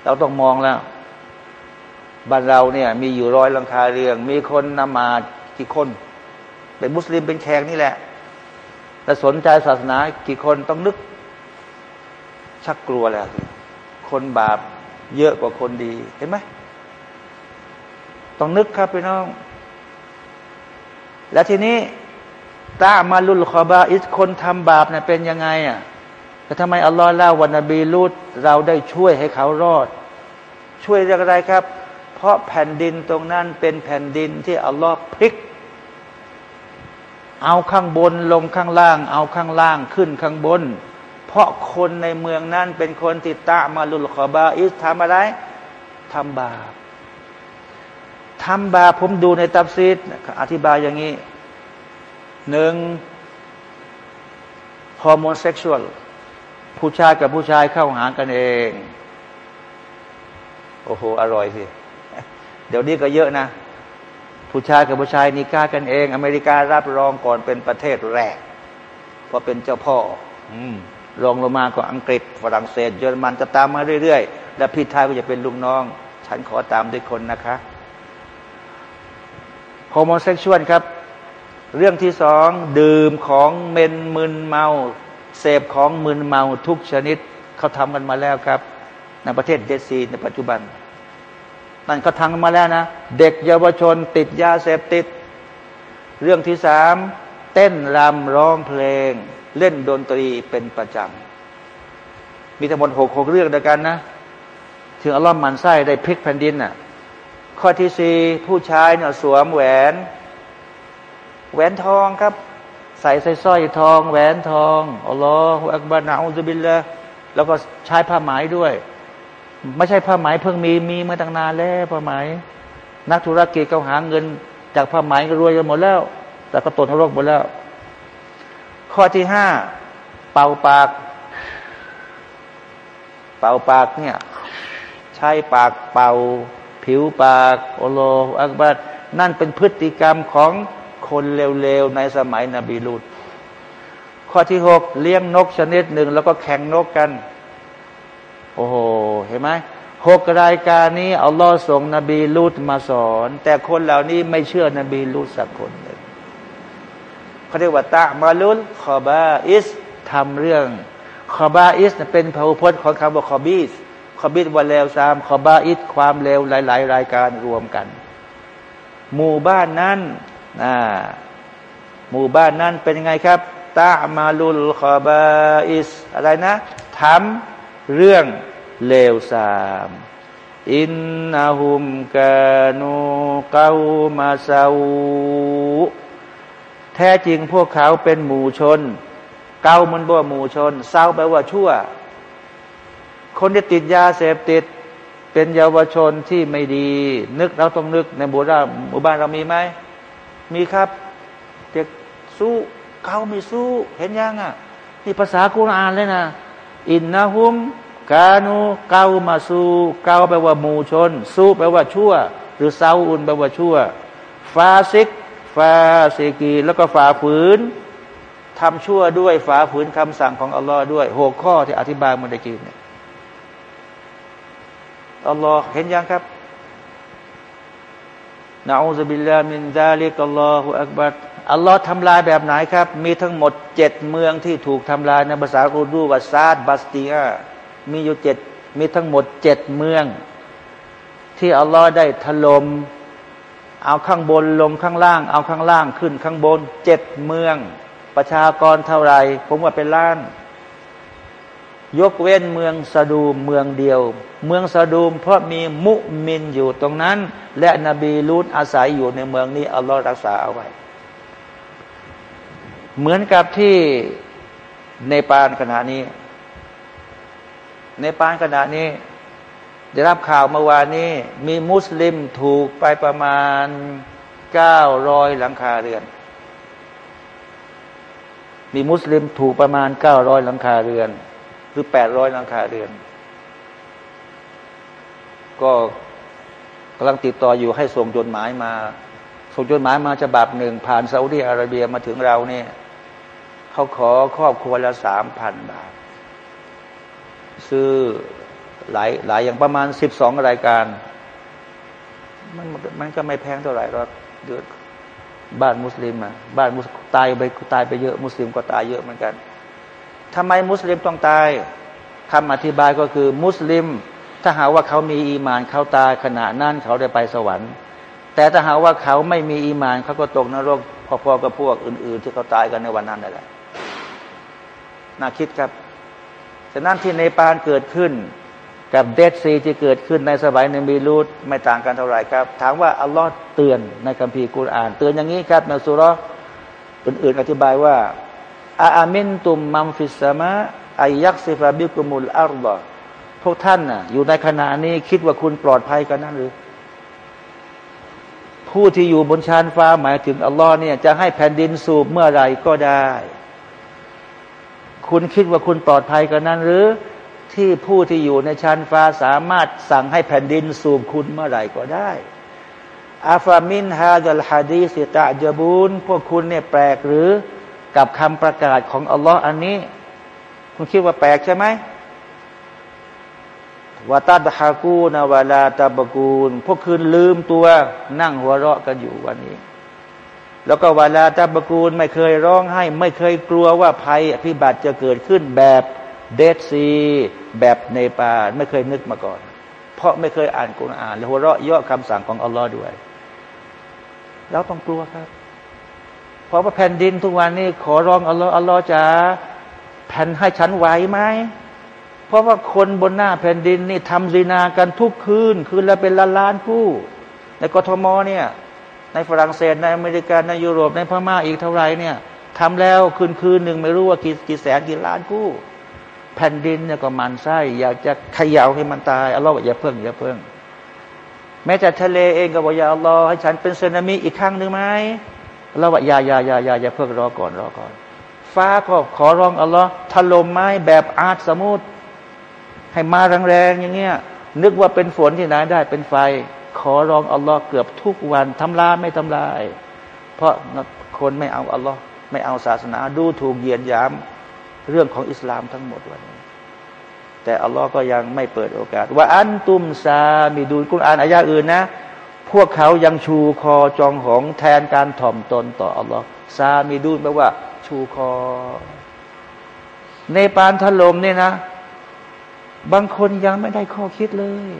เราต้องมองแล้ว บ้านเราเนี่ย มีอยู่ร้อยลังคาเรือง มีคนนมากี่คน เป็นมุสลิมเป็นแขกนี่แหละ แต่สนใจศาสนากี่คนต้องนึก ชักกลัวแล้ว คนบาปเยอะกว่าคนดี เห็นไหม ต้องนึกครับพี่น้อง และทีนี้ ตามาลุลคอบาอิสคนทำบาปเนี่ยเป็นยังไงอะแต่ทำไมอัลลอฮ์เล่าวันนบีลูดเราได้ช่วยให้เขารอด ช่วยเรื่องอะไรครับ เพราะแผ่นดินตรงนั้นเป็นแผ่นดินที่อัลลอฮ์พลิก เอาข้างบนลงข้างล่าง เอาข้างล่างขึ้นข้างบน เพราะคนในเมืองนั้นเป็นคนติดตามาลุลขอบาอิสทำอะไรทำบาปทำบาปผมดูในตับซีดอธิบายอย่างนี้ หนึ่งฮอร์โมนเซ็กชวลผู้ชายกับผู้ชายเข้าหากันเอง โอ้โห อร่อยสิ เดี๋ยวนี้ก็เยอะนะ ผู้ชายกับผู้ชายนิก้ากันเอง อเมริการับรองก่อนเป็นประเทศแรก เพราะเป็นเจ้าพ่ออรองลงมาก็อังกฤษ ฝรั่งเศส เยอรมันจะตามมาเรื่อยๆ และพี่ทายก็จะเป็นลุงน้อง ฉันขอตามด้วยคนนะคะโฮโมเซ็กชวลครับ เรื่องที่สองดื่มของเมนมึนเมา เสพของมึนเมาทุกชนิดเขาทำกันมาแล้วครับ ในประเทศเดซีในปัจจุบัน นั่นเขาทำกันมาแล้วนะ เด็กเยาวชนติดยาเสพติด เรื่องที่สามเต้นรำร้องเพลง เล่นดนตรีเป็นประจำมีทั้งหมดหกหกเรื่องด้วยกันนะ ถึงอัลลอฮ์มันไส้ได้พลิกแผ่นดินน่ะข้อที่สี่ผู้ชายเนี่ยสวมแหวน แหวนทองครับใส่ใส่สร้อยทอง แหวนทองอัลลอฮฺอักบานาอุซบิลละแล้วก็ใช้ผ้าไหมด้วย ไม่ใช่ผ้าไหมเพิ่งมีมีมาตั้งนานแล้วผ้าไหมนักธุรกิจเขาหาเงิน จากผ้าไหมก็รวยกันหมดแล้ว แต่ก็ตนทรกหมดแล้ว ข้อที่ห้าเป่าปาก เป่าปากเนี่ย ใช้ปากเป่า ผิวปากโอโลอักบัดนั่นเป็นพฤติกรรมของ คนเลวๆในสมัยนบีลูดข้อที่หกเลี้ยงนกชนิดหนึ่งแล้วก็แข่งนกกัน โอ้โห เห็นไหมหกรายการนี้อัลลอฮ์ส่งนบีลูดมาสอน แต่คนเหล่านี้ไม่เชื่อนบีลูดสักคนเลยเขาเรียกว่าตะมาลุลคอบาอิสทำเรื่องคอบาอิสเป็นพหุพจน์ของคำว่าคอบีสขบิดว่าเลวซามขบาอิดความเลวหลาย ๆ รายการรวมกัน หมู่บ้านนั้น นะหมู่บ้านนั้นเป็นยังไงครับตามาลุลขบาอิส อะไรนะทำเรื่องเลวซามอินนาหุมกานูเกามาซาอูแท้จริงพวกเขาเป็นหมู่ชน เกามันบ่หมู่ชนเศร้าแปลว่าชั่ว คนที่ติดยาเสพติด เป็นเยาวชนที่ไม่ดี นึกเราต้องนึกในบุราหมู่บ้านเรามีไหม มีครับ เด็กสู้เขามีสู้ เห็นยังอะนี่ภาษากุรอานเลยนะ อินนาหุม กานูเกามาสู้เกาแปลว่าหมู่ชน สู้แปลว่าชั่ว หรือเซาอุนแปลว่าชั่ว ฟาซิก فاسقينแล้วก็ฝ่าฝืนทำชั่วด้วยฝ่าฝืนคำสั่งของอัลลอฮ์ด้วยหกข้อที่อธิบายมาได้กี้เนี่ยอัลลอฮ์เห็นยังครับ نعوذ بالله من ذلك الله أكبرอัลลอฮ์ทำลายแบบไหนครับ มีทั้งหมดเจ็ดเมืองที่ถูกทำลายในภาษาอุรดูว่าسات بستیاںมีอยู่เจ็ดมีทั้งหมดเจ็ดเมือง ที่อัลลอฮ์ได้ถลม่มเอาข้างบนลงข้างล่าง เอาข้างล่างขึ้นข้างบนเจ็ดเมือง ประชากรเท่าไรผมว่าเป็นล้าน ยกเว้นเมืองสะดูมเมืองเดียว เมืองสะดูมเพราะมีมุมินอยู่ตรงนั้น และนบีลูตอาศัยอยู่ในเมืองนี้อัลลอฮ์รักษาเอาไว้ เหมือนกับที่ในปานขณะนี้ ในปานขณะนี้ ได้รับข่าวเมื่อวานนี้ มีมุสลิมถูกไปประมาณเก้าร้อยหลังคาเรือน มีมุสลิมถูกประมาณเก้าร้อยหลังคาเรือน หรือแปดร้อยลังคาเรือน ก็กำลังติดต่ออยู่ให้ส่งจดหมายมา ส่งจดหมายมาฉบับหนึ่งผ่านซาอุดีอาระเบียมาถึงเราเนี่ยเขาขอครอบครัวละสามพันบาท ซื้อหลายหลายอย่างประมาณสิบสองรายการ มันมันก็ไม่แพงเท่าไหร่หรอกเดือดบ้านมุสลิมอะบ้านมุสตายไปตายไปเยอะมุสลิมก็ตายเยอะเหมือนกัน ทำไมมุสลิมต้องตายคำอธิบายก็คือมุสลิม ถ้าหาว่าเขามีอีมานเขาตายขณะนั้นเขาได้ไปสวรรค์ แต่ถ้าหาว่าเขาไม่มีอีมานเขาก็ตกนรกพอๆกับพวกอื่น ๆ ที่เขาตายกันในวันนั้นนั่นแหละน่าคิดครับฉะนั้นที่ในปานเกิดขึ้น กับเดดซีที่เกิดขึ้นในสมัยในมีรูดไม่ต่างกันเท่าไหร่ครับ ถามว่าอัลลอฮ์เตือนในคัมภีร์กุรอาน เตือนอย่างนี้ครับในสุรอื่นๆอธิบายว่า อามินตุมมัมฟิสมะอายักซิฟาบิกุมุลอารบะพวกท่านน่ะ อยู่ในขณะนี้คิดว่าคุณปลอดภัยกันนั่นหรือ ผู้ที่อยู่บนชานฟ้าหมายถึงอัลลอฮ์เนี่ยจะให้แผ่นดินสูบเมื่อไรก็ได้ คุณคิดว่าคุณปลอดภัยกันนั้นหรือที่ผู้ที่อยู่ในชานฟ้าสามารถสั่งให้แผ่นดินสูบคุณเมื่อไรก็ได้ อาฟามินฮาดัลฮะดีสิตะจบูนพวกคุณเนี่ยแปลกหรือ กับคำประกาศของอัลลอฮ์อันนี้ คุณคิดว่าแปลกใช่ไหมวาตาดฮากูนาวาลาตาบกูล พวกคืนลืมตัวนั่งหัวเราะกันอยู่วันนี้ แล้วก็วาลาตาบกูลไม่เคยร้องไห้ ไม่เคยกลัวว่าภัยพิบัติจะเกิดขึ้นแบบเดดซีแบบเนปาลไม่เคยนึกมาก่อน เพราะไม่เคยอ่านกุรอาน และหัวเราะย่อคำสั่งของอัลลอฮ์ด้วยเราต้องกลัวครับ เพราะว่าแผ่นดินทุกวันนี้ขอร้องอัลลอฮ์อัลลอฮ์จะแผ่นให้ฉันไหวไหมเพราะว่าคนบนหน้าแผ่นดินนี่ทำซีนากันทุกคืน คืนละเป็นล้านล้านผู้ในกทมเนี่ย ในฝรั่งเศสในอเมริกาในยุโรปในพม่าอีกเท่าไรเนี่ยทำแล้วคืนคืนหนึ่งไม่รู้ว่ากี่กี่แสนกี่ล้านผู้แผ่นดินเนี่ยก็มันไส้อยากจะขย่าให้มันตายอัลลอฮ์บอกอย่าเพิ่งอย่าเพิ่ง แม้แต่ทะเลเองก็บอกอย่าอัลลอฮ์ให้ฉันเป็นสึนามิอีกครั้งหนึ่งไหม เราว่าอย่าอย่าอย่าอย่าอย่าเพิ่งรอก่อนรอก่อน ฟ้าก็ขอร้องอัลลอฮ์ถล่มไม้แบบอาร์สมุทรให้มาแรงๆอย่างเงี้ยนึกว่าเป็นฝนที่ไหนได้เป็นไฟ ขอร้องอัลลอฮ์เกือบทุกวันทำลายไม่ทำลาย เพราะคนไม่เอาอัลลอฮ์ไม่เอาศาสนาดูถูกเหยียดหยามเรื่องของอิสลามทั้งหมดวันนี้แต่อัลลอฮ์ก็ยังไม่เปิดโอกาส ว่าอันตุมซามีดูกุณอ่านอายะอื่นนะ พวกเขายังชูคอจองหองแทนการถ่อมตนต่ออัลลอฮ์ซามีดูนแปลว่า ชูคอ ในปานถล่มเนี่ยนะ บางคนยังไม่ได้ข้อคิดเลย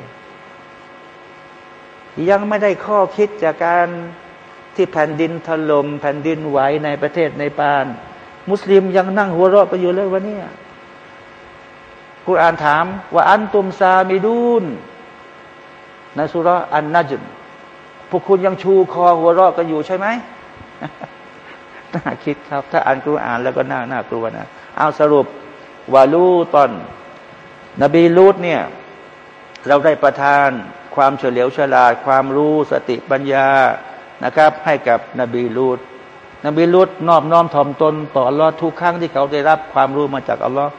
ยังไม่ได้ข้อคิดจากการที่แผ่นดินถลม่มแผ่นดินไหวในประเทศในปาน มุสลิมยังนั่งหัวเราะไปอยู่เลยวันนี้กุรอานถาม ว่าอันตุมซามิดูนในสุรอันนัจม พวกคุณยังชูคอหัวเราะกันอยู่ใช่ไหมน่าคิดครับ ถ้าอ่านกุรอานแล้วก็น่าน่ากลัวนะเอาสรุปวาลูตอน นบีลูดเนี่ย เราได้ประทานความเฉลียวฉลาด ความรู้สติปัญญานะครับ ให้กับนบีลูดนบีลูดนอบน้อมถ่อมตนต่ออัลลอฮ์ทุกครั้งที่เขาได้รับความรู้มาจากอัลลอฮ์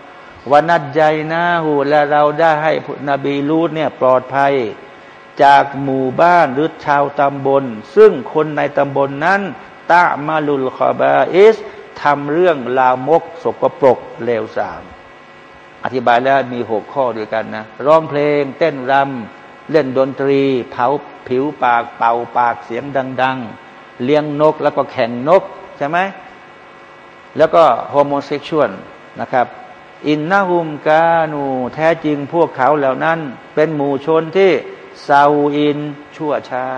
วันนัดใจนะหูและเราได้ให้นบีลูดเนี่ยปลอดภัย จากหมู่บ้านหรือชาวตำบล ซึ่งคนในตำบลนนั้นตะมาลุลคอบาอิสทำเรื่องลามกสกปรกเลวสาม อธิบายแล้วมีหกข้อด้วยกันนะ ร้องเพลง เต้นรำเล่นดนตรี เผาผิวปากเป่าปากเสียงดัง ๆ เลี้ยงนกแล้วก็แข่งนกใช่ไหมแล้วก็ homosexual นะครับ إنهم كانواแท้จริงพวกเขาเหล่านั้น เป็นหมู่ชนที่ سوء ชั่วช้า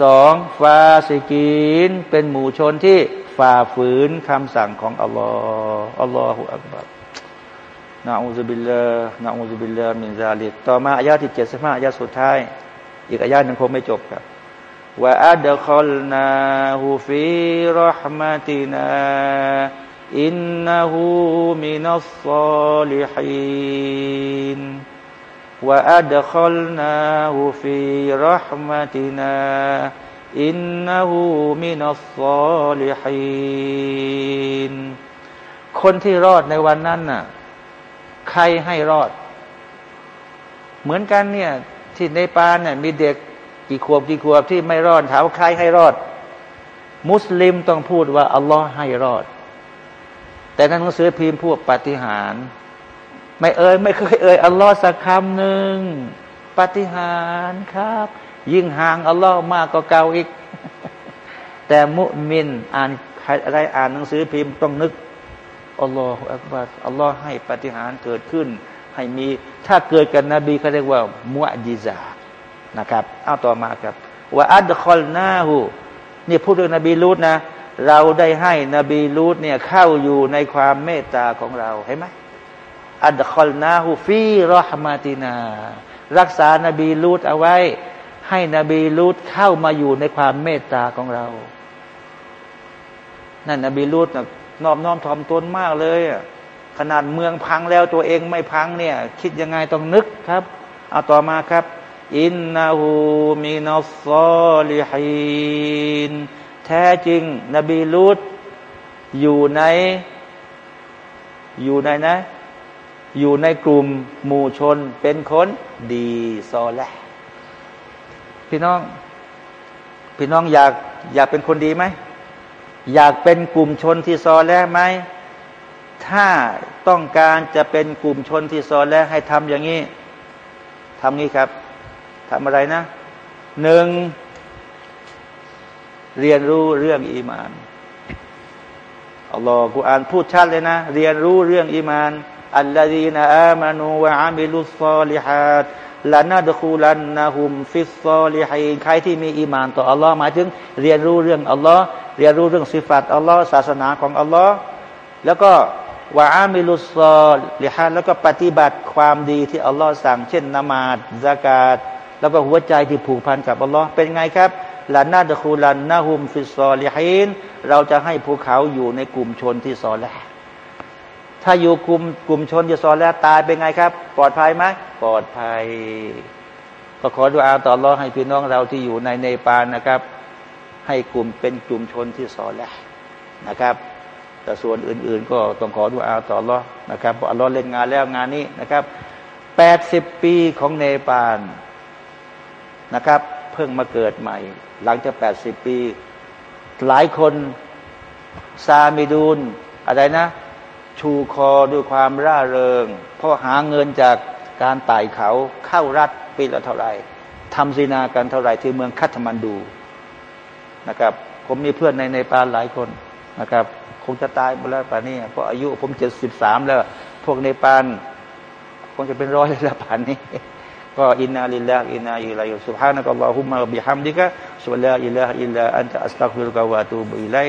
สองفاسقين เป็นหมู่ชนที่ฝ่าฝืนคำสั่งของอัลลอฮ์الله أكبر نعوذ بالله نعوذ بالله من ذلكต่อมาอายาที่เจ็ดสิบห้าอายาสุดท้าย อีกอายาหนึ่งคงไม่จบครับوأدخلناه في رحمتنا إنه من الصالحين وأدخلناه في رحمتنا إنه من الصالحينคนที่รอดในวันนั้นน่ะใครให้รอด เหมือนกันเนี่ย ที่ในปานเนี่ยมีเด็กกี่ขวบกี่ขวบที่ไม่รอดถามว่าใครให้รอด มุสลิมต้องพูดว่าอัลลอฮ์ให้รอด แต่ในหนังสือพิมพ์พวกปฏิหาร ไม่เอ่ยไม่เคยเอ่ยอัลลอฮ์สักคำหนึ่งปฏิหารครับ ยิ่งห่างอัลลอฮ์มากก็เก่าอีก แต่มุมินอ่านอะไรอ่านหนังสือพิมพ์ต้องนึกالله أكبرอัลลอฮ์ให้ปาฏิหาริย์เกิดขึ้น ให้มีถ้าเกิดกับนบีเขาเรียกว่าمعجزةนะครับเอาต่อมาครับوأدخلناهนี่พูดเรื่องนบีลูดนะ เราได้ให้นบีลูดเนี่ยเข้าอยู่ในความเมตตาของเราเห็นไหม أدخلناه في رحمتنا รักษานบีลูดเอาไว้ ให้นบีลูดเข้ามาอยู่ในความเมตตาของเรา นั่นนบีลูดนะนอบน้อมถ่อมตนมากเลยขนาดเมืองพังแล้วตัวเองไม่พังเนี่ย คิดยังไงต้องนึกครับ เอาต่อมาครับ อินนาหูมีนอซอลิฮินแท้จริง นบีลูดอยู่ใน อยู่ในนะ อยู่ในกลุ่มหมู่ชนเป็นคนดีซอแลพี่น้อง พี่น้องอยากอยากเป็นคนดีไหม อยากเป็นกลุ่มชนที่ซอแล้วไหม ถ้าต้องการจะเป็นกลุ่มชนที่ซอแล้วให้ทำอย่างนี้ทำงี้ครับทำอะไรนะหนึ่งเรียนรู้เรื่องอีมานอัลลอฮ์กุอ่านพูดชัดเลยนะ เรียนรู้เรื่องอีมาน อัลลอฮีนอามานูวะอามิลุสซอลิฮلندخلنهم في الصالحينใครที่มีอีมานต่ออัลลอฮ์หมายถึงเรียนรู้เรื่องอัลลอฮ์เรียนรู้เรื่องصفاتอัลลอฮ์ศาสนาของอัลลอฮ์แล้วก็وعملوا الصالحاتแล้วก็ปฏิบัติความดีที่อัลลอฮ์สั่งเช่นนมาซซะกาตแล้วก็หัวใจที่ผูกพันกับอัลลอฮ์เป็นไงครับلندخلنهم في الصالحينเราจะให้พวกเขาอยู่ในกลุ่มชนที่صالح ถ้าอยู่กลุ่มกลุ่มชนที่ซอแล้วตายเป็นไงครับ ปลอดภัยไหมปลอดภัย ก็ขอดูอาต่อรอให้พี่น้องเราที่อยู่ในเนปาลนะครับ ให้กลุ่มเป็นกลุ่มชนที่ซอแล้วนะครับ แต่ส่วนอื่น ๆ ก็ต้องขอดูอาต่อรอนะครับอัลลอฮ์เล่นงานแล้วงานนี้นะครับแปดสิบปีของเนปาลนะครับ เพิ่งมาเกิดใหม่ หลังจากแปดสิบปี หลายคนซามิดูนอะไรนะ ชูคอด้วยความร่าเริงเพราะหาเงินจากการไต่เขาเข้ารัฐปีละเท่าไรทำซีนากันเท่าไรที่เมืองคัตมันดูนะครับ ผมมีเพื่อนในในปาลหลายคนนะครับ คงจะตายหมดแล้วป่านนี้เพราะอายุผมเจ็ดสิบสามแล้ว พวกในปานคงจะเป็นร้อยแล้วป่านนี้ก็อินนาลิลลาอินนาอิลัยสุบฮานะกัลลอฮุมะบิฮัมดิกะสุลลาอิลลาอิลลาอันตะอัสตักฟิรุกะวะตูบุอิลัย